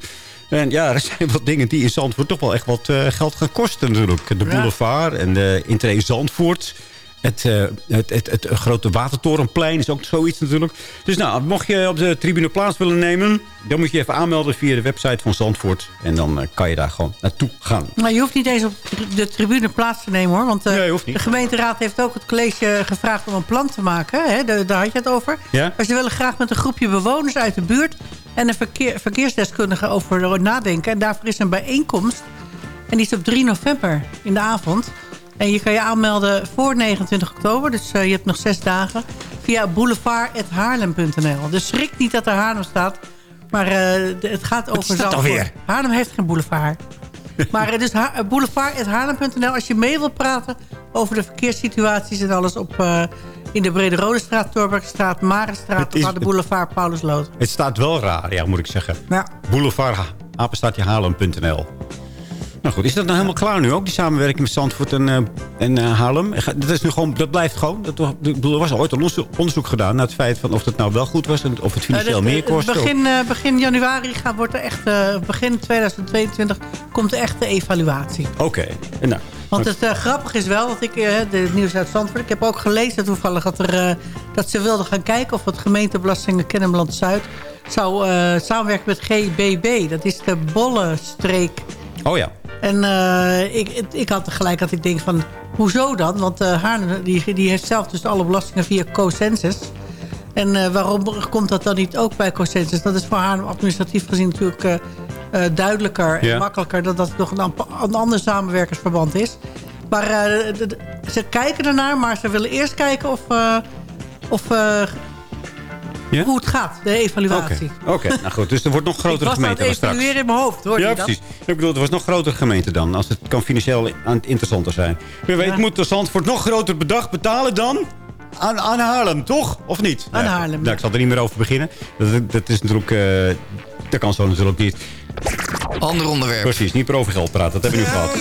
En ja, er zijn wat dingen die in Zandvoort toch wel echt wat eh, geld gaan kosten natuurlijk. De boulevard en de intree Zandvoort. Het, eh, het, het, het grote Watertorenplein is ook zoiets natuurlijk. Dus nou, mocht je op de tribune plaats willen nemen... dan moet je even aanmelden via de website van Zandvoort. En dan eh, kan je daar gewoon naartoe gaan. Maar je hoeft niet eens op de tribune plaats te nemen hoor. Want eh, Nee, hoeft niet. de gemeenteraad heeft ook het college gevraagd om een plan te maken. Hè? Daar, daar had je het over. Ja? Maar ze willen graag met een groepje bewoners uit de buurt... en een verkeer, verkeersdeskundige over nadenken. En daarvoor is een bijeenkomst. En die is op 3 november in de avond. En je kan je aanmelden voor 29 oktober. Dus eh, je hebt nog zes dagen. Via boulevard.haarlem.nl. Dus schrik niet dat er Haarlem staat. Maar eh, het gaat over is dat alweer? Haarlem heeft geen boulevard. Maar eh, dus ha- boulevard.haarlem.nl. Als je mee wilt praten over de verkeerssituaties en alles... op in de Brede Rode straat, Torbergstraat, Marenstraat... Het is- of aan de boulevard Paulusloot. Het staat wel raar, ja, moet ik zeggen. Ja. Boulevard. Nou goed, is dat nou helemaal klaar nu ook? Die samenwerking met Zandvoort en, eh, en eh, Haarlem? Dat, is nu gewoon, dat blijft gewoon. Dat, er was ooit een onderzoek, gedaan naar het feit van of het nou wel goed was... en of het financieel Eh, de- meer de- kost. Begin, eh, begin januari gaat, wordt er echt, eh, begin 2022 komt de echte evaluatie. Oké. Nou, Want het eh, grappige is wel, dat ik, eh, de nieuws uit Zandvoort... ik heb ook gelezen toevallig dat, er, eh, dat ze wilden gaan kijken... of het gemeentebelasting Kennemerland-Zuid zou eh, samenwerken met GBB. Dat is de Bollenstreek. oh ja. En eh, ik, ik had tegelijk dat ik denk van, hoezo dan? Want Haarlem die, die heeft zelf dus alle belastingen via Cocensus. En eh, waarom komt dat dan niet ook bij Cocensus? Dat is voor Haarlem administratief gezien natuurlijk duidelijker Ja. en makkelijker... dat dat nog een, een ander samenwerkersverband is. Maar ze kijken ernaar, maar ze willen eerst kijken of... of Ja? Hoe het gaat, de evaluatie. Oké, Oké, nou goed. Dus er wordt nog Ik grotere was gemeente dan straks. evalueren in mijn hoofd, hoor Ja, je dat? precies. Ik bedoel, het was nog grotere gemeente dan. Als het kan financieel aan het interessanter zijn. Wie weet moet de Zandvoort nog groter bedrag betalen dan... Aan, aan Haarlem, toch? Of niet? Aan Ja, Haarlem, Nou, ik zal er niet meer over beginnen. Dat, dat is natuurlijk... eh, dat kan zo natuurlijk niet. Ander onderwerp. Precies, niet meer over geld praten. Dat hebben we nu gehad.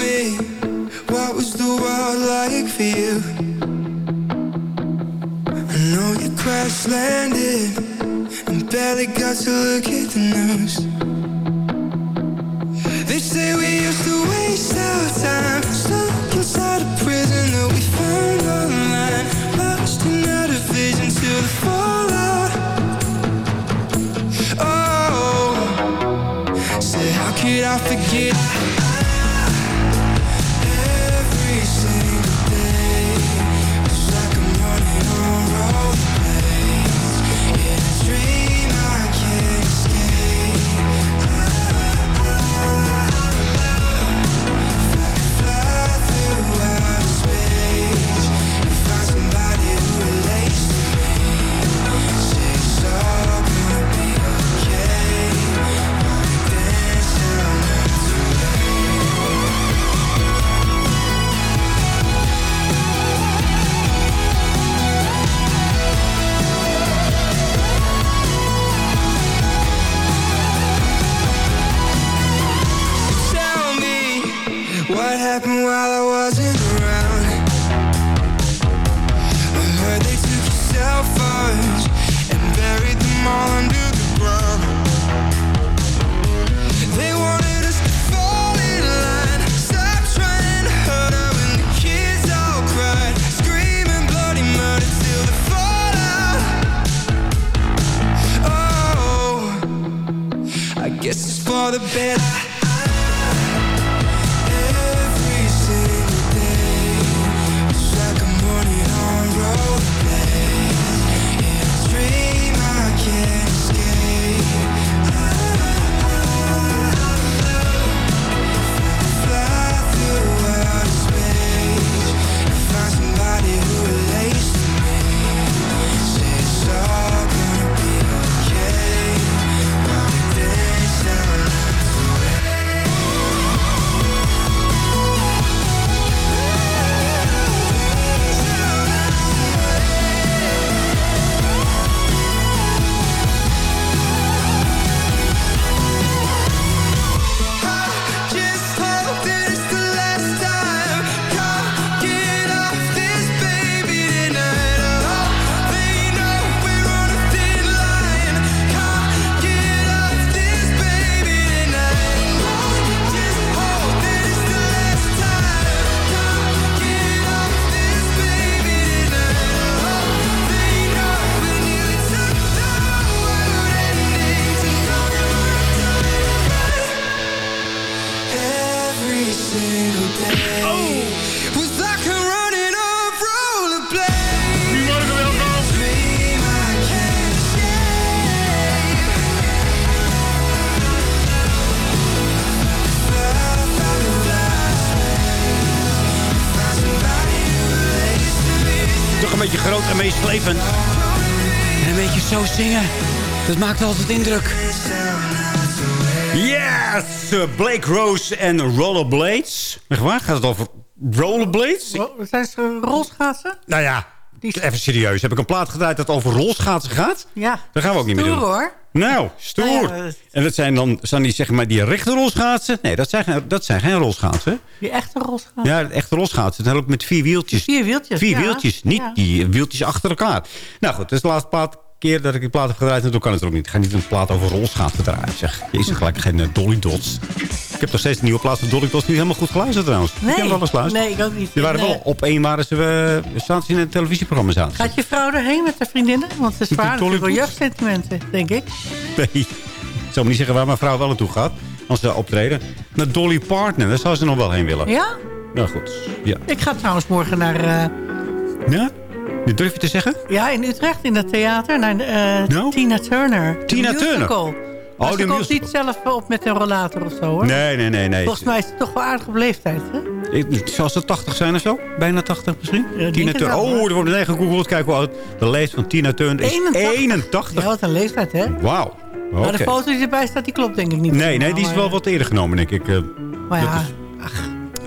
Crash landed and barely got to look at the news. They say we used to waste our time stuck inside a prison that we found online, lost in our division till the fallout. Oh, say how could I forget? happened while I wasn't around. I heard they took your cell phones And buried them all under the ground. They wanted us to fall in line. Stop trying to hurt her when the kids all cried. Screaming bloody murder till the fallout Oh, I guess it's for the better. Maakt altijd indruk. Yes! eh, Blake Rose en Rollerblades. Echt waar? Gaat het over rollerblades? Zijn ze rolschaatsen? Nou ja, even serieus. Heb ik een plaat gedraaid dat over rolschaatsen gaat? Ja. Dat gaan we ook niet meer Stoer, doen. hoor. Nou, stoer. Nou ja, dat- En dat zijn dan zijn die, zeg maar, die rechte rolschaatsen? Nee, dat zijn, geen- dat zijn geen rolschaatsen. Die echte rolschaatsen. Ja, de echte rolschaatsen. Dat helpt met vier wieltjes. Vier wieltjes, Vier ja. wieltjes, niet Ja. die wieltjes achter elkaar. Nou goed, dat is de laatste plaat, keer dat ik die plaat heb gedraaid. En toen kan het er ook niet. Ik ga niet een plaat over rolschaatsen draaien. Zeg, jezus, gelijk geen eh, Dolly Dots. Ik heb nog steeds een nieuwe plaat van Dolly Dots. Die is helemaal goed geluisterd trouwens. Nee, Ik heb wel eens geluisterd. nee, ik ook niet. Die waren Nee. wel op één waren ze, uh, ze in een televisieprogramma zaten. ze. Gaat je vrouw erheen met haar vriendinnen? Want ze is Dots? jeugdsentimenten, denk ik. Nee, ik zal me niet zeggen waar mijn vrouw wel naartoe gaat. Als ze optreden. Naar Dolly Partner, daar zou ze nog wel heen willen. Ja? Nou goed, ja. Ik ga trouwens morgen naar... eh, Ja? Dat durf je te zeggen? ja, in Utrecht, in het theater, naar eh, Tina Turner. Tina musical. Turner? Maar Oh, ze de komt musical. niet zelf op met een rollator of zo, hoor. Nee, nee, nee. nee. Volgens mij is het toch wel aardig op leeftijd, hè? Ik- Zal ze 80 zijn of zo? Bijna 80 misschien? Tina Turner. Oh, er wordt meteen gegoogeld. Kijk hoe oud de leeftijd van Tina Turner is. 81. 81. Ja, wat een leeftijd, hè? Wauw. Maar de foto die erbij staat, die klopt denk ik niet. Nee, nee, die is Maar, wel wat eerder genomen, denk ik. Eh, Maar ja,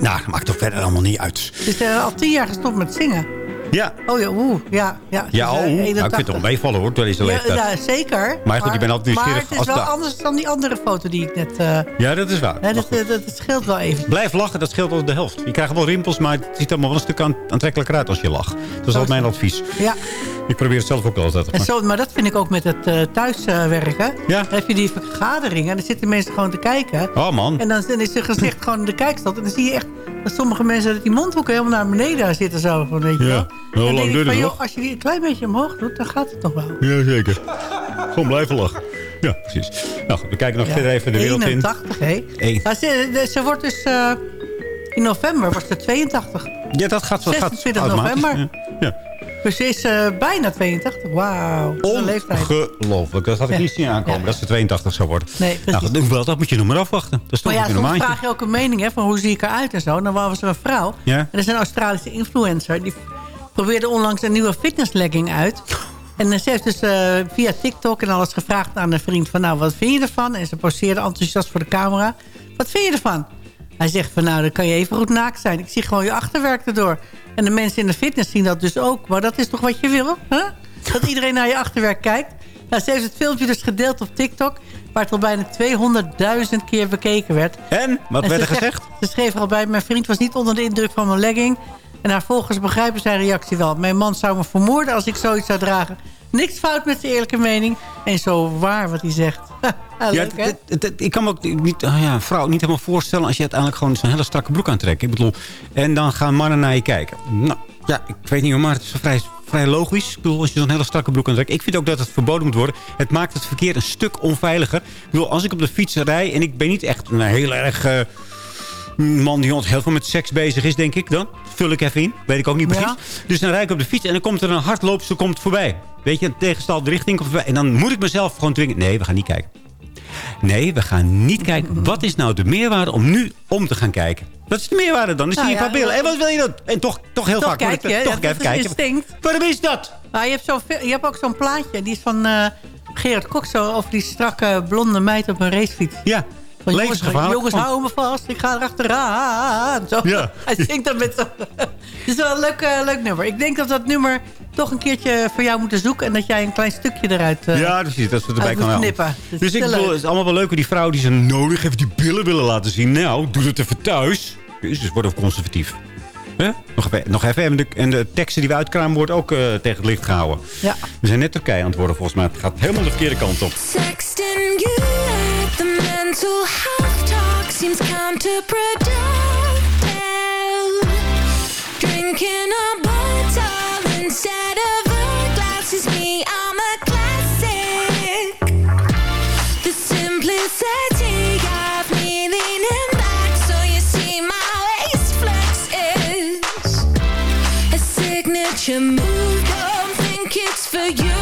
Nou, dat maakt toch verder allemaal niet uit. ze is eh, al tien jaar gestopt met zingen. Ja. Oh ja, oeh, ja. Ja, Ja, is, oh, eh, nou, ik 81. vind het wel meevallen hoor, deze Ja, leeftijd. ja, zeker. Maar goed, ik ben altijd Maar nieuwsgierig het is wel anders dan die andere foto die ik net... eh Ja, dat is waar. hè, dat, dat, dat scheelt wel even. Blijf lachen, dat scheelt al de helft. Je krijgt wel rimpels, maar het ziet allemaal wel een stuk aan- aantrekkelijker uit als je lacht. Dat is altijd mijn advies. Ja, Ik probeer het zelf ook altijd. en zo, maar dat vind ik ook met het eh, thuiswerken. Ja. Dan heb je die vergaderingen en dan zitten mensen gewoon te kijken. Oh man. En dan, dan is er gezicht gewoon in de kijkstand. En dan zie je echt dat sommige mensen dat die mondhoeken helemaal naar beneden zitten. Zo, van, weet je Ja. wel. Hoe En dan lang het nog? Als je die een klein beetje omhoog doet, dan gaat het nog wel. Jazeker. Gewoon blijven lachen. Ja, precies. Nou goed, we kijken nog Ja, verder even de wereld in. 81, hè? Maar ze, ze wordt dus... eh, in november wordt ze 82. Ja, dat gaat wel gaat 26 automatisch. november. Ja. Ja. Dus ze is eh, bijna 82. Wauw. Ongelooflijk. Dat had ik Ja. niet zien aankomen. Ja. Dat ze 82 zou worden. Nee, precies. nou, wel, dat moet je nog maar afwachten. Dat is toch Maar ja, soms vraag je ook een mening hè, van hoe zie ik eruit en zo. Dan was er een vrouw. Ja. En dat is een Australische influencer. Die probeerde onlangs een nieuwe fitnesslegging uit. En ze heeft dus eh, via TikTok en alles gevraagd aan een vriend van... nou, wat vind je ervan? En ze poseerde enthousiast voor de camera. Wat vind je ervan? Hij zegt van, nou, dan kan je even goed naakt zijn. Ik zie gewoon je achterwerk erdoor. En de mensen in de fitness zien dat dus ook. Maar dat is toch wat je wil, hè? Dat iedereen naar je achterwerk kijkt. Nou, ze heeft het filmpje dus gedeeld op TikTok... waar het al bijna 200.000 keer bekeken werd. En? Wat En werd er gezegd? Ze schreef er al bij, mijn vriend was niet onder de indruk van mijn legging. En haar volgers begrijpen zijn reactie wel. Mijn man zou me vermoorden als ik zoiets zou dragen. Niks fout met zijn eerlijke mening. En zo waar wat hij zegt. Ja, ik kan me ook niet, ah ja, een vrouw niet helemaal voorstellen... als je uiteindelijk gewoon zo'n hele strakke broek aantrekt. Ik bedoel, en dan gaan mannen naar je kijken. Nou, ja, ik weet niet maar het is vrij vrij logisch. Ik bedoel, als je zo'n hele strakke broek aan trekt. Ik vind ook dat het verboden moet worden. Het maakt het verkeer een stuk onveiliger. Ik bedoel, als ik op de fiets rij... en ik ben niet echt een heel erg... eh, man die heel veel met seks bezig is, denk ik dan. Vul ik even in. Weet ik ook niet precies. Ja. Dus dan rijd ik op de fiets en dan komt er een hardloopster komt voorbij. Weet je, een tegenstalde richting komt voorbij. En dan moet ik mezelf gewoon dwingen. Nee, we gaan niet kijken. Nee, we gaan niet kijken. Wat is nou de meerwaarde om nu om te gaan kijken? Wat is de meerwaarde dan? Dan zie je Nou een paar ja, billen. En wat wil je dan? En toch, toch heel Toch vaak. ik kijk toch ja, even is kijken. instinct. Waarom is dat? Nou, je, hebt zo, je hebt ook zo'n plaatje. Die is van eh, Gerard Kok. Zo, over die strakke blonde meid op een racefiets. Ja, Van, jongens, levensgevaarlijk. jongens, hou me vast. Ik ga erachteraan. Zo. Ja. Hij zingt dat met zo. Het is wel een leuk, eh, leuk nummer. Ik denk dat dat nummer toch een keertje voor jou moeten zoeken. En dat jij een klein stukje eruit... eh, ja, precies. Dat ze erbij kan knippen. Dus is ik bedoel, het is allemaal wel leuk hoe die vrouw die ze nodig heeft die billen willen laten zien. Nou, doe het even thuis. Jezus, word ook conservatief. Hè? Nog, even, nog even. En de, en de teksten die we uitkramen worden ook eh, tegen het licht gehouden. Ja. We zijn net Turkije aan het worden volgens mij. Het gaat helemaal de verkeerde kant op. You mental health talk seems counterproductive. Drinking a bottle instead of a glass is me, I'm a classic. The simplicity of me leaning back so you see my waist flex is a signature move. Don't think it's for you,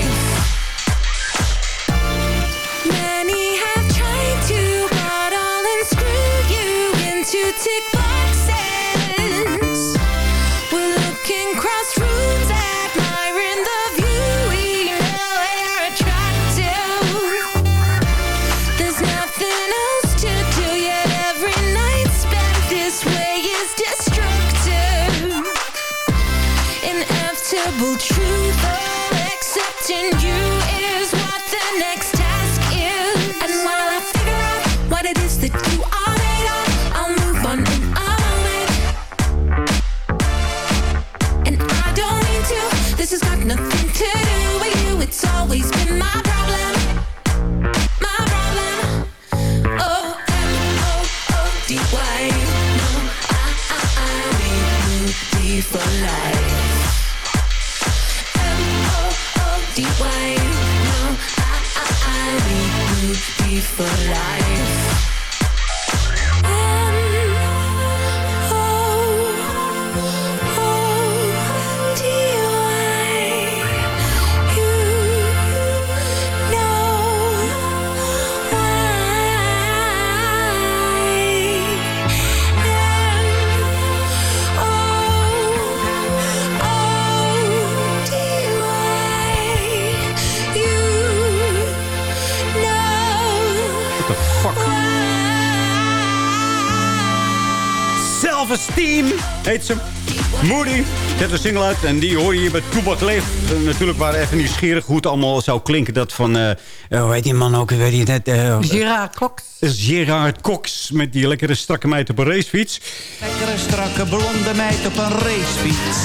Zet een single uit en die hoor je hier bij Toebak Leef. Eh, natuurlijk waren we even nieuwsgierig hoe het allemaal zou klinken. Dat van, eh eh, hoe heet die man ook? Weet je net? eh, Gerard Cox. Gerard Cox met die lekkere strakke meid op een racefiets. Lekkere strakke blonde meid op een racefiets.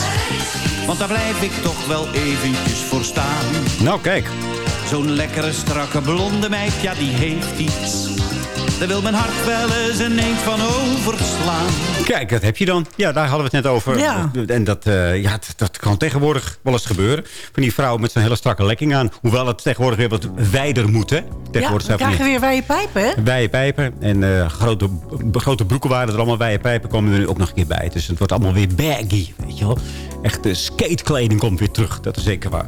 Want daar blijf ik toch wel eventjes voor staan. Nou, kijk. Zo'n lekkere strakke blonde meid, ja die heeft iets. Daar wil mijn hart wel eens een eend van overslaan. Kijk, dat heb je dan. Ja, daar hadden we het net over. Ja. En dat, eh, ja, dat, dat kan tegenwoordig wel eens gebeuren. Van die vrouw met zo'n hele strakke lekking aan. Hoewel het tegenwoordig weer wat wijder moet, hè? Ja, Tegenwoordig dan zijn van krijg je die weer wijde pijpen, hè? Wijde pijpen. En eh, grote, grote broeken waren er allemaal. Wijde pijpen komen er nu ook nog een keer bij. Dus het wordt allemaal weer baggy, weet je wel. Echte skatekleding komt weer terug. Dat is zeker waar.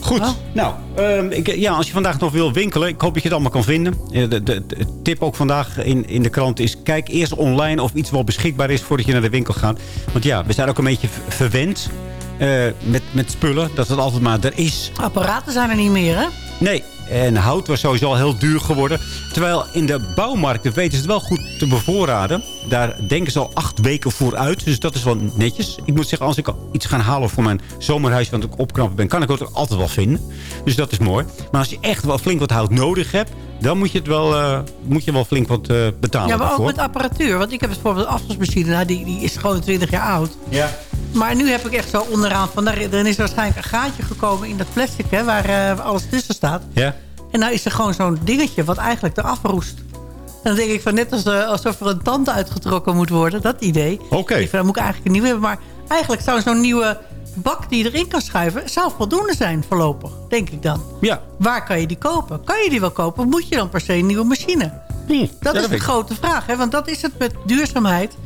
Goed, Oh. nou, ehm, ik, ja, als je vandaag nog wil winkelen... ik hoop dat je het allemaal kan vinden. Eh, de, de, de tip ook vandaag in, in de krant is... kijk eerst online of iets wel beschikbaar is... voordat je naar de winkel gaat. Want ja, we zijn ook een beetje verwend... eh, met, met spullen, dat het altijd maar er is. Apparaten zijn er niet meer, hè? Nee, En hout was sowieso al heel duur geworden. Terwijl in de bouwmarkten weten ze het wel goed te bevoorraden. Daar denken ze al acht weken vooruit. Dus dat is wel netjes. Ik moet zeggen, als ik iets ga halen voor mijn zomerhuis... want ik opknappen ben, kan ik het ook altijd wel vinden. Dus dat is mooi. Maar als je echt wel flink wat hout nodig hebt... dan moet je, het wel, eh, moet je wel flink wat eh, betalen Ja, maar ook met apparatuur. Want ik heb bijvoorbeeld een afwasmachine. Nou, die, die is gewoon 20 jaar oud. Ja. Maar nu heb ik echt zo onderaan van... daar- Er is waarschijnlijk een gaatje gekomen in dat plastic... Hè, waar eh, alles tussen staat. Ja. En nou is er gewoon zo'n dingetje wat eigenlijk eraf roest. En dan denk ik van net als, eh, alsof er een tand uitgetrokken moet worden. Dat idee. Oké. Ik vind, Dan moet ik eigenlijk een nieuwe hebben. Maar eigenlijk zou zo'n nieuwe bak die je erin kan schuiven... zou voldoende zijn voorlopig, denk ik dan. Ja. Waar kan je die kopen? Kan je die wel kopen? Moet je dan per se een nieuwe machine? Dat ja, is dat de weet ik. grote vraag. Hè? Want dat is het met duurzaamheid.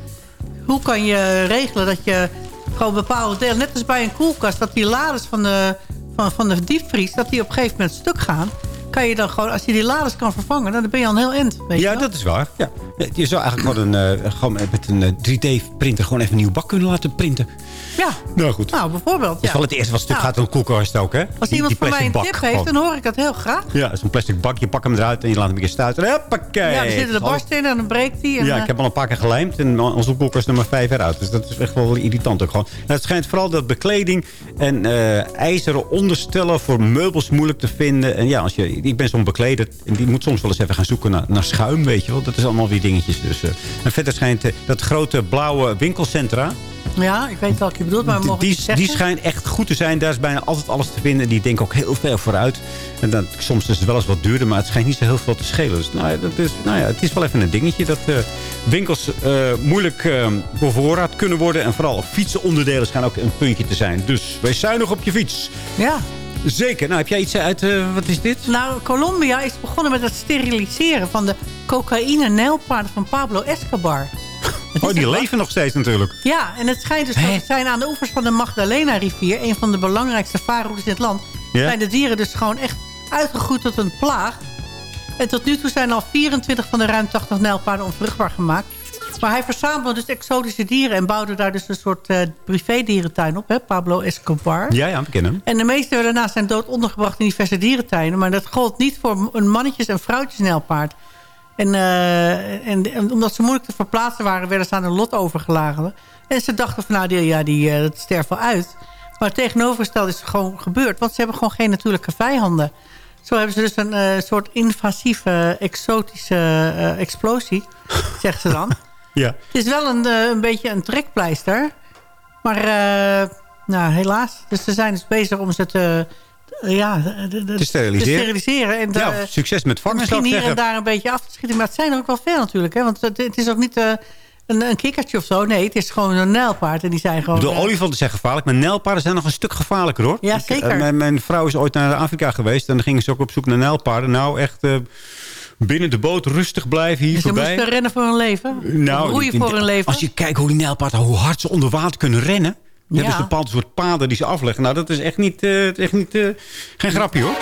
Hoe kan je regelen dat je gewoon bepaalde delen... net als bij een koelkast... dat die laders van de, van, van de diepvries... dat die op een gegeven moment stuk gaan... kan je dan gewoon... als je die laders kan vervangen... dan ben je al een heel eind. Weet Ja, dat is waar. Ja. Je zou eigenlijk gewoon, een, eh, gewoon met een eh, 3D-printer... gewoon even een nieuw bak kunnen laten printen. Ja. Nou goed. Nou, bijvoorbeeld. Dat is Ja. wel het eerste wat stuk Nou, gaat een koelkast ook, hè? Als Die- iemand voor mij een bak tip heeft, gewoon. dan hoor ik dat heel graag. Ja, zo'n plastic bak. Je pakt hem eruit en je laat hem een keer stuiten. Hoppakee. Ja, er zitten de barsten in en dan breekt. En, Ja, eh, ik heb al een paar keer gelijmd. En onze koelkast nummer 5 eruit. Dus dat is echt wel irritant ook gewoon. Nou, het schijnt vooral dat bekleding en eh, ijzeren onderstellen voor meubels moeilijk te vinden. En ja, als je, ik ben zo'n bekleder. En die moet soms wel eens even gaan zoeken naar, naar schuim, weet je wel. Dat is allemaal weer dingetjes. Dus, eh. En verder schijnt eh, dat grote blauwe winkelcentra. ja, ik weet welke je bedoelt, maar mogen Die, die schijnt echt goed te zijn. Daar is bijna altijd alles te vinden. Die denken ook heel ver vooruit. En dan, soms is het wel eens wat duurder, maar het schijnt niet zo heel veel te schelen. Dus nou ja, dat is, nou ja, het is wel even een dingetje dat eh, winkels moeilijk eh, bevoorraad kunnen worden. En vooral fietsenonderdelen schijnen ook een puntje te zijn. Dus wees zuinig op je fiets. Ja. Zeker. Nou, heb jij iets uit... eh, wat is dit? Nou, Colombia is begonnen met het steriliseren van de cocaïne-nijlpaarden van Pablo Escobar. Oh, die leven nog steeds natuurlijk. Ja, en het schijnt dus dat zijn aan de oevers van de Magdalena-rivier... een van de belangrijkste vaarroutes in het land... Ja? zijn de dieren dus gewoon echt uitgegroeid tot een plaag. En tot nu toe zijn al 24 van de ruim 80 nijlpaarden onvruchtbaar gemaakt. Maar hij verzamelde dus exotische dieren... en bouwde daar dus een soort eh privédierentuin op, hè, Pablo Escobar. Ja, ja, we kennen hem. En de meeste werden na zijn dood ondergebracht in diverse dierentuinen. Maar dat gold niet voor een mannetjes- en vrouwtjesnijlpaard. En, eh, en, en omdat ze moeilijk te verplaatsen waren, werden ze aan een lot overgelagen. En ze dachten van, nou, die, ja, die, eh, dat sterft wel uit. Maar het tegenovergestelde is gewoon gebeurd. Want ze hebben gewoon geen natuurlijke vijanden. Zo hebben ze dus een soort invasieve, exotische explosie, zeggen ze dan. Ja. Het is wel een, eh, een beetje een trekpleister. Maar eh, nou, helaas. Dus ze zijn dus bezig om ze te, eh, ja, Te steriliseren. En, Ja, succes met vangen, Misschien hier en zeggen. daar een beetje af te schieten. Maar het zijn er ook wel veel natuurlijk. Hè? Want het, het is ook niet een, een kikkertje of zo. Nee, het is gewoon een nijlpaard. En die zijn gewoon... De olifanten zijn gevaarlijk, maar nijlpaarden zijn nog een stuk gevaarlijker hoor. Ja, Ik, zeker. mijn, mijn vrouw is ooit naar Afrika geweest en dan gingen ze ook op zoek naar nijlpaarden. Nou, echt binnen de boot rustig blijven hier ze voorbij. moesten rennen voor hun leven. Nou, roeien voor hun leven. Als je kijkt hoe die nijlpaarden, hoe hard ze onder water kunnen rennen. Hebt Ja. dus bepaalde soort paden die ze afleggen. Nou, dat is echt niet, eh, echt niet eh, geen grapje hoor.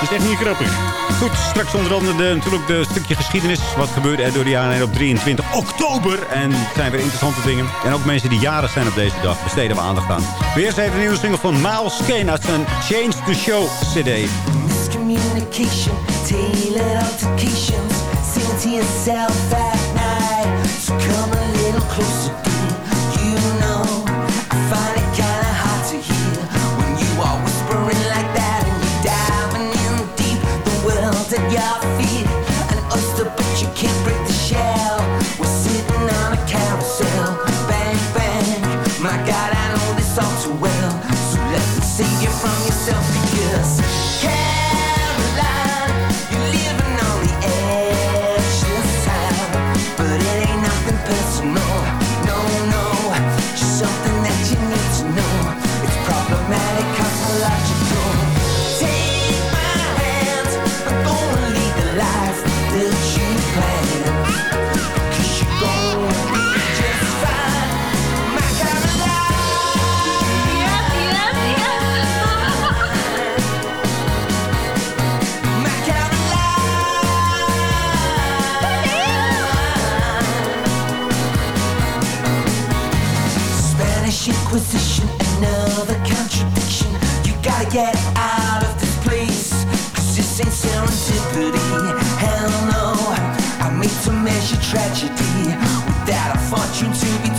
Dat is echt niet grappig. Goed, straks onder andere de, natuurlijk de stukje geschiedenis. Wat gebeurde er door de jaren heen op 23 oktober. En het zijn weer interessante dingen. En ook mensen die jarig zijn op deze dag besteden we aandacht aan. Weer eens even een nieuwe single van Miles Kane uit zijn Change the Show CD. Miscommunication, tailored altercations. To yourself at night. So come a little closer, do you know? I find it kinda hard to hear tragedy without a fortune to be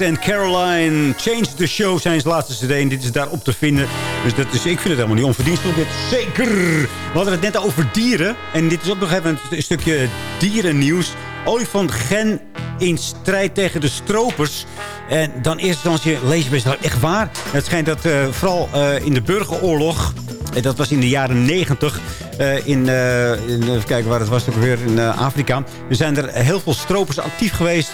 En Caroline. Change the Show zijn zijn laatste cd en dit is daarop te vinden. Dus dat ik vind het helemaal niet onverdienstelijk. Dit zeker. We hadden het net over dieren. En dit is ook nog even een stukje dierennieuws. Olifant Gen in strijd tegen de stropers. En dan eerst je lees je wel echt waar. Het schijnt dat eh, vooral eh, in de burgeroorlog... En dat was in de jaren negentig. eh, in, even kijken waar het was ook weer in Afrika. Er zijn er heel veel stropers actief geweest.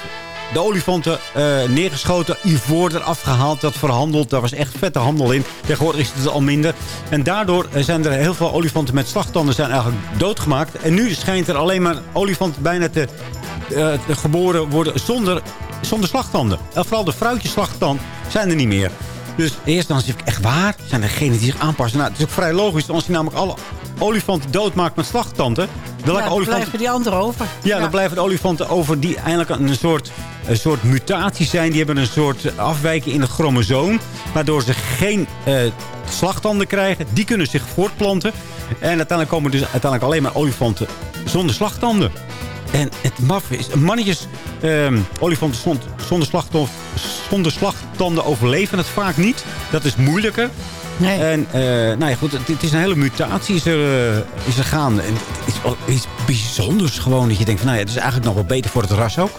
De olifanten eh, neergeschoten, ivoor eraf gehaald, dat verhandeld. Daar was echt vette handel in. Tegenwoordig is het al minder. En daardoor eh, zijn er heel veel olifanten met slagtanden zijn eigenlijk doodgemaakt. En nu schijnt er alleen maar olifanten bijna te, eh, te geboren worden zonder, zonder slagtanden. En vooral de vrouwtjes slagtand zijn er niet meer. Dus eerst dan zie ik echt waar. Zijn er die zich aanpassen? Nou, het is ook vrij logisch. Als je namelijk alle olifanten doodmaakt met slagtanden... Dan Ja, dan olifanten... blijven die anderen over. Ja, dan blijven de olifanten over die eigenlijk een soort, een soort mutatie zijn. Die hebben een soort afwijking in het chromosoom. Waardoor ze geen eh, slagtanden krijgen. Die kunnen zich voortplanten. En uiteindelijk komen dus uiteindelijk alleen maar olifanten zonder slagtanden. En het maffe is, mannetjes ehm, olifanten zond- zonder, zonder slagtanden overleven het vaak niet. Dat is moeilijker. En eh, nou ja, goed, het, het is een hele mutatie is er, eh, is er gaande. En het is wel iets bijzonders gewoon. Dat je denkt van, nou ja, het is eigenlijk nog wel beter voor het ras ook.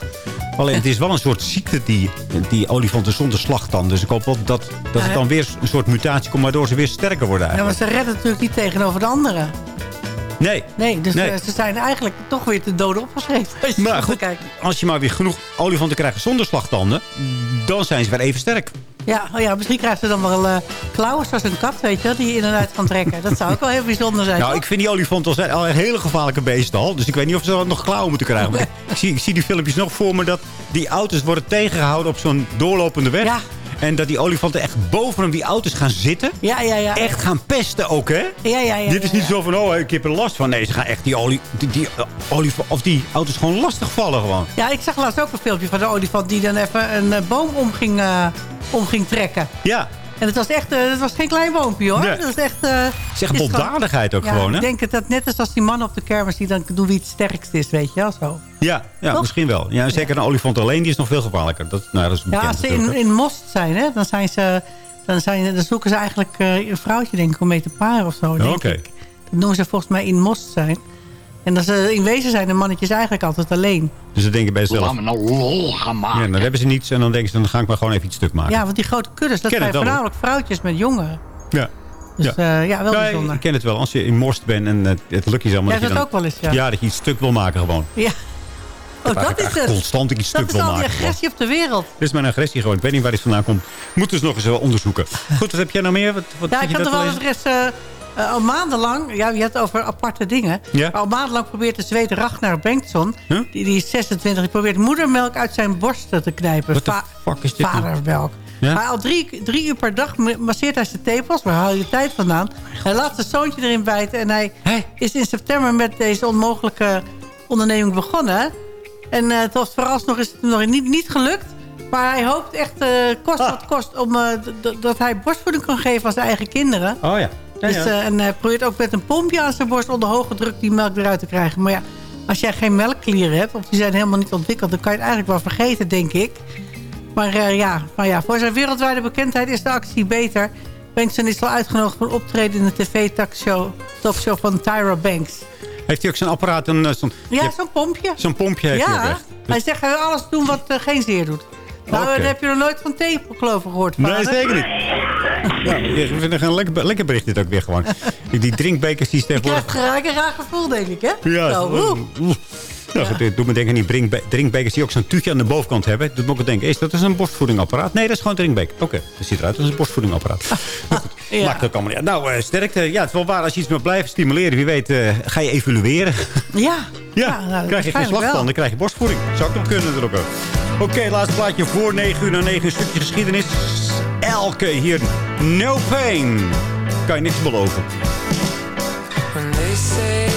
Alleen het is wel een soort ziekte, die, die olifanten zonder slagtanden. Dus ik hoop wel dat, dat het dan weer een soort mutatie komt... waardoor ze weer sterker worden Ja, maar eigenlijk. ze redden natuurlijk niet tegenover de anderen. Nee. Nee, dus Nee. eh, ze zijn eigenlijk toch weer te doden opgeschreven. Als je Maar goed, als je maar weer genoeg olifanten krijgt zonder slagtanden... dan zijn ze weer even sterk. Ja, oh ja, misschien krijgen ze dan wel eh klauwen zoals een kat, weet je die in en uit gaan trekken. Dat zou ook wel heel bijzonder zijn. Nou, toch? ik vind die olifanten al een hele gevaarlijke beesten al. Dus ik weet niet of ze dan nog klauwen moeten krijgen. Maar ik, zie, ik zie die filmpjes nog voor me dat die auto's worden tegengehouden op zo'n doorlopende weg. En dat die olifanten echt bovenop die auto's gaan zitten. Ja, ja, ja. Echt gaan pesten ook, hè? Ja, ja, ja. Dit is niet zo van, oh, ik heb er last van. Nee, ze gaan echt die, olie, die, die, eh, olif- of die auto's gewoon lastig vallen gewoon. Ja, ik zag laatst ook een filmpje van de olifant die dan even een eh, boom om ging, eh, om ging trekken. Ja. En het was echt, eh, het was geen klein boompje hoor. Nee. Het was echt... Het is echt baldadigheid ook ja, gewoon, hè? Ik denk dat dat net is als die man op de kermis die dan doen wie het sterkst is, weet je wel zo. Ja, ja Toch? misschien wel. Ja, zeker een olifant alleen, die is nog veel gevaarlijker. Dat, nou, dat is Ja, als ze in, in most zijn, hè, dan, zijn ze, dan, zijn, dan zoeken ze eigenlijk eh, een vrouwtje denk ik om mee te paren of zo. denk Oké. ik. Dat noemen ze volgens mij in most zijn. En dat ze, in wezen zijn de mannetjes eigenlijk altijd alleen. Dus dan denk je bij. Laat me nou lol gaan maken. Ja, dan hebben ze niets en dan denken ze, dan ga ik maar gewoon even iets stuk maken. Ja, want die grote kuddes, dat Ken zijn voornamelijk vrouwtjes met jongen. Ja. Dus ja, ja wel Ja, bijzonder. ik ken het wel. Als je in Morst bent en het, het lukt je allemaal... Ja, dat je dat dan, ook wel eens, ja. Ja, dat je iets stuk wil maken gewoon. Ja. Oh, dat is het. Constant iets Dat stuk is wil al die maken. gewoon. agressie op de wereld. Dit is mijn agressie gewoon. Ik weet niet waar dit vandaan komt. Moeten eens nog eens wel onderzoeken. Goed, wat heb jij nou meer? Wat, wat Ja, ik had dat er wel eens rest, eh, eh, al maandenlang... Ja, je hebt het over aparte dingen. Ja. Maar al maandenlang probeert de Zweed Ragnar Bengtsson... Die, die is 26, die probeert moedermelk uit zijn borsten te knijpen. Wat de fuck is dit nou? Vadermelk. Ja? Maar al drie, drie uur per dag ma- masseert hij zijn tepels. Waar haal je de tijd vandaan? Hij laat zijn zoontje erin bijten. En hij is in september met deze onmogelijke onderneming begonnen. En eh tot vooralsnog is het hem nog niet, niet gelukt. Maar hij hoopt echt, eh, kost Ah. wat kost, om, eh, dat hij borstvoeding kan geven aan zijn eigen kinderen. Oh ja. Ja, Dus, ja. en hij probeert ook met een pompje aan zijn borst onder hoge druk die melk eruit te krijgen. Maar ja, als jij geen melkklieren hebt, of die zijn helemaal niet ontwikkeld, dan kan je het eigenlijk wel vergeten, denk ik. Maar, ja, maar ja, voor zijn wereldwijde bekendheid is de actie beter. Bankson is al uitgenodigd voor een optreden in de tv-talkshow talkshow van Tyra Banks. Heeft hij ook zijn apparaat? Een, eh, zo'n Ja, je- zo'n pompje. Zo'n pompje heeft hij Ja, echt. hij zegt hij wil alles doen wat eh, geen zeer doet. Nou, daar heb je nog nooit van theepelkloven gehoord, vader. Nee, zeker niet. Ja, ik vind het een lekker, lekker bericht dit ook weer gewoon. Die drinkbekers die Je krijgt tegenwoordig... gelijk een raar gevoel, denk ik, hè? Ja, Zo, Ja, goed, dit doet me denken aan die drinkbe- drinkbekers die ook zo'n tuutje aan de bovenkant hebben. Dat doet me ook denken, is dat is een borstvoedingapparaat? Nee, dat is gewoon een drinkbeker. Oké, dat ziet eruit als een borstvoedingapparaat. Maar goed, Ja. Maakt ook allemaal niet uit. Nou, eh, sterkte. Ja, het is wel waar. Als je iets moet blijven stimuleren, wie weet, eh, ga je evalueren. Ja. Ja, nou, krijg je geen dan krijg je borstvoeding. Zou ook nog kunnen ook. Oké, laatste plaatje voor 9 uur naar 9 een stukje geschiedenis. Elke hier, no pain. Kan je niks beloven. When they say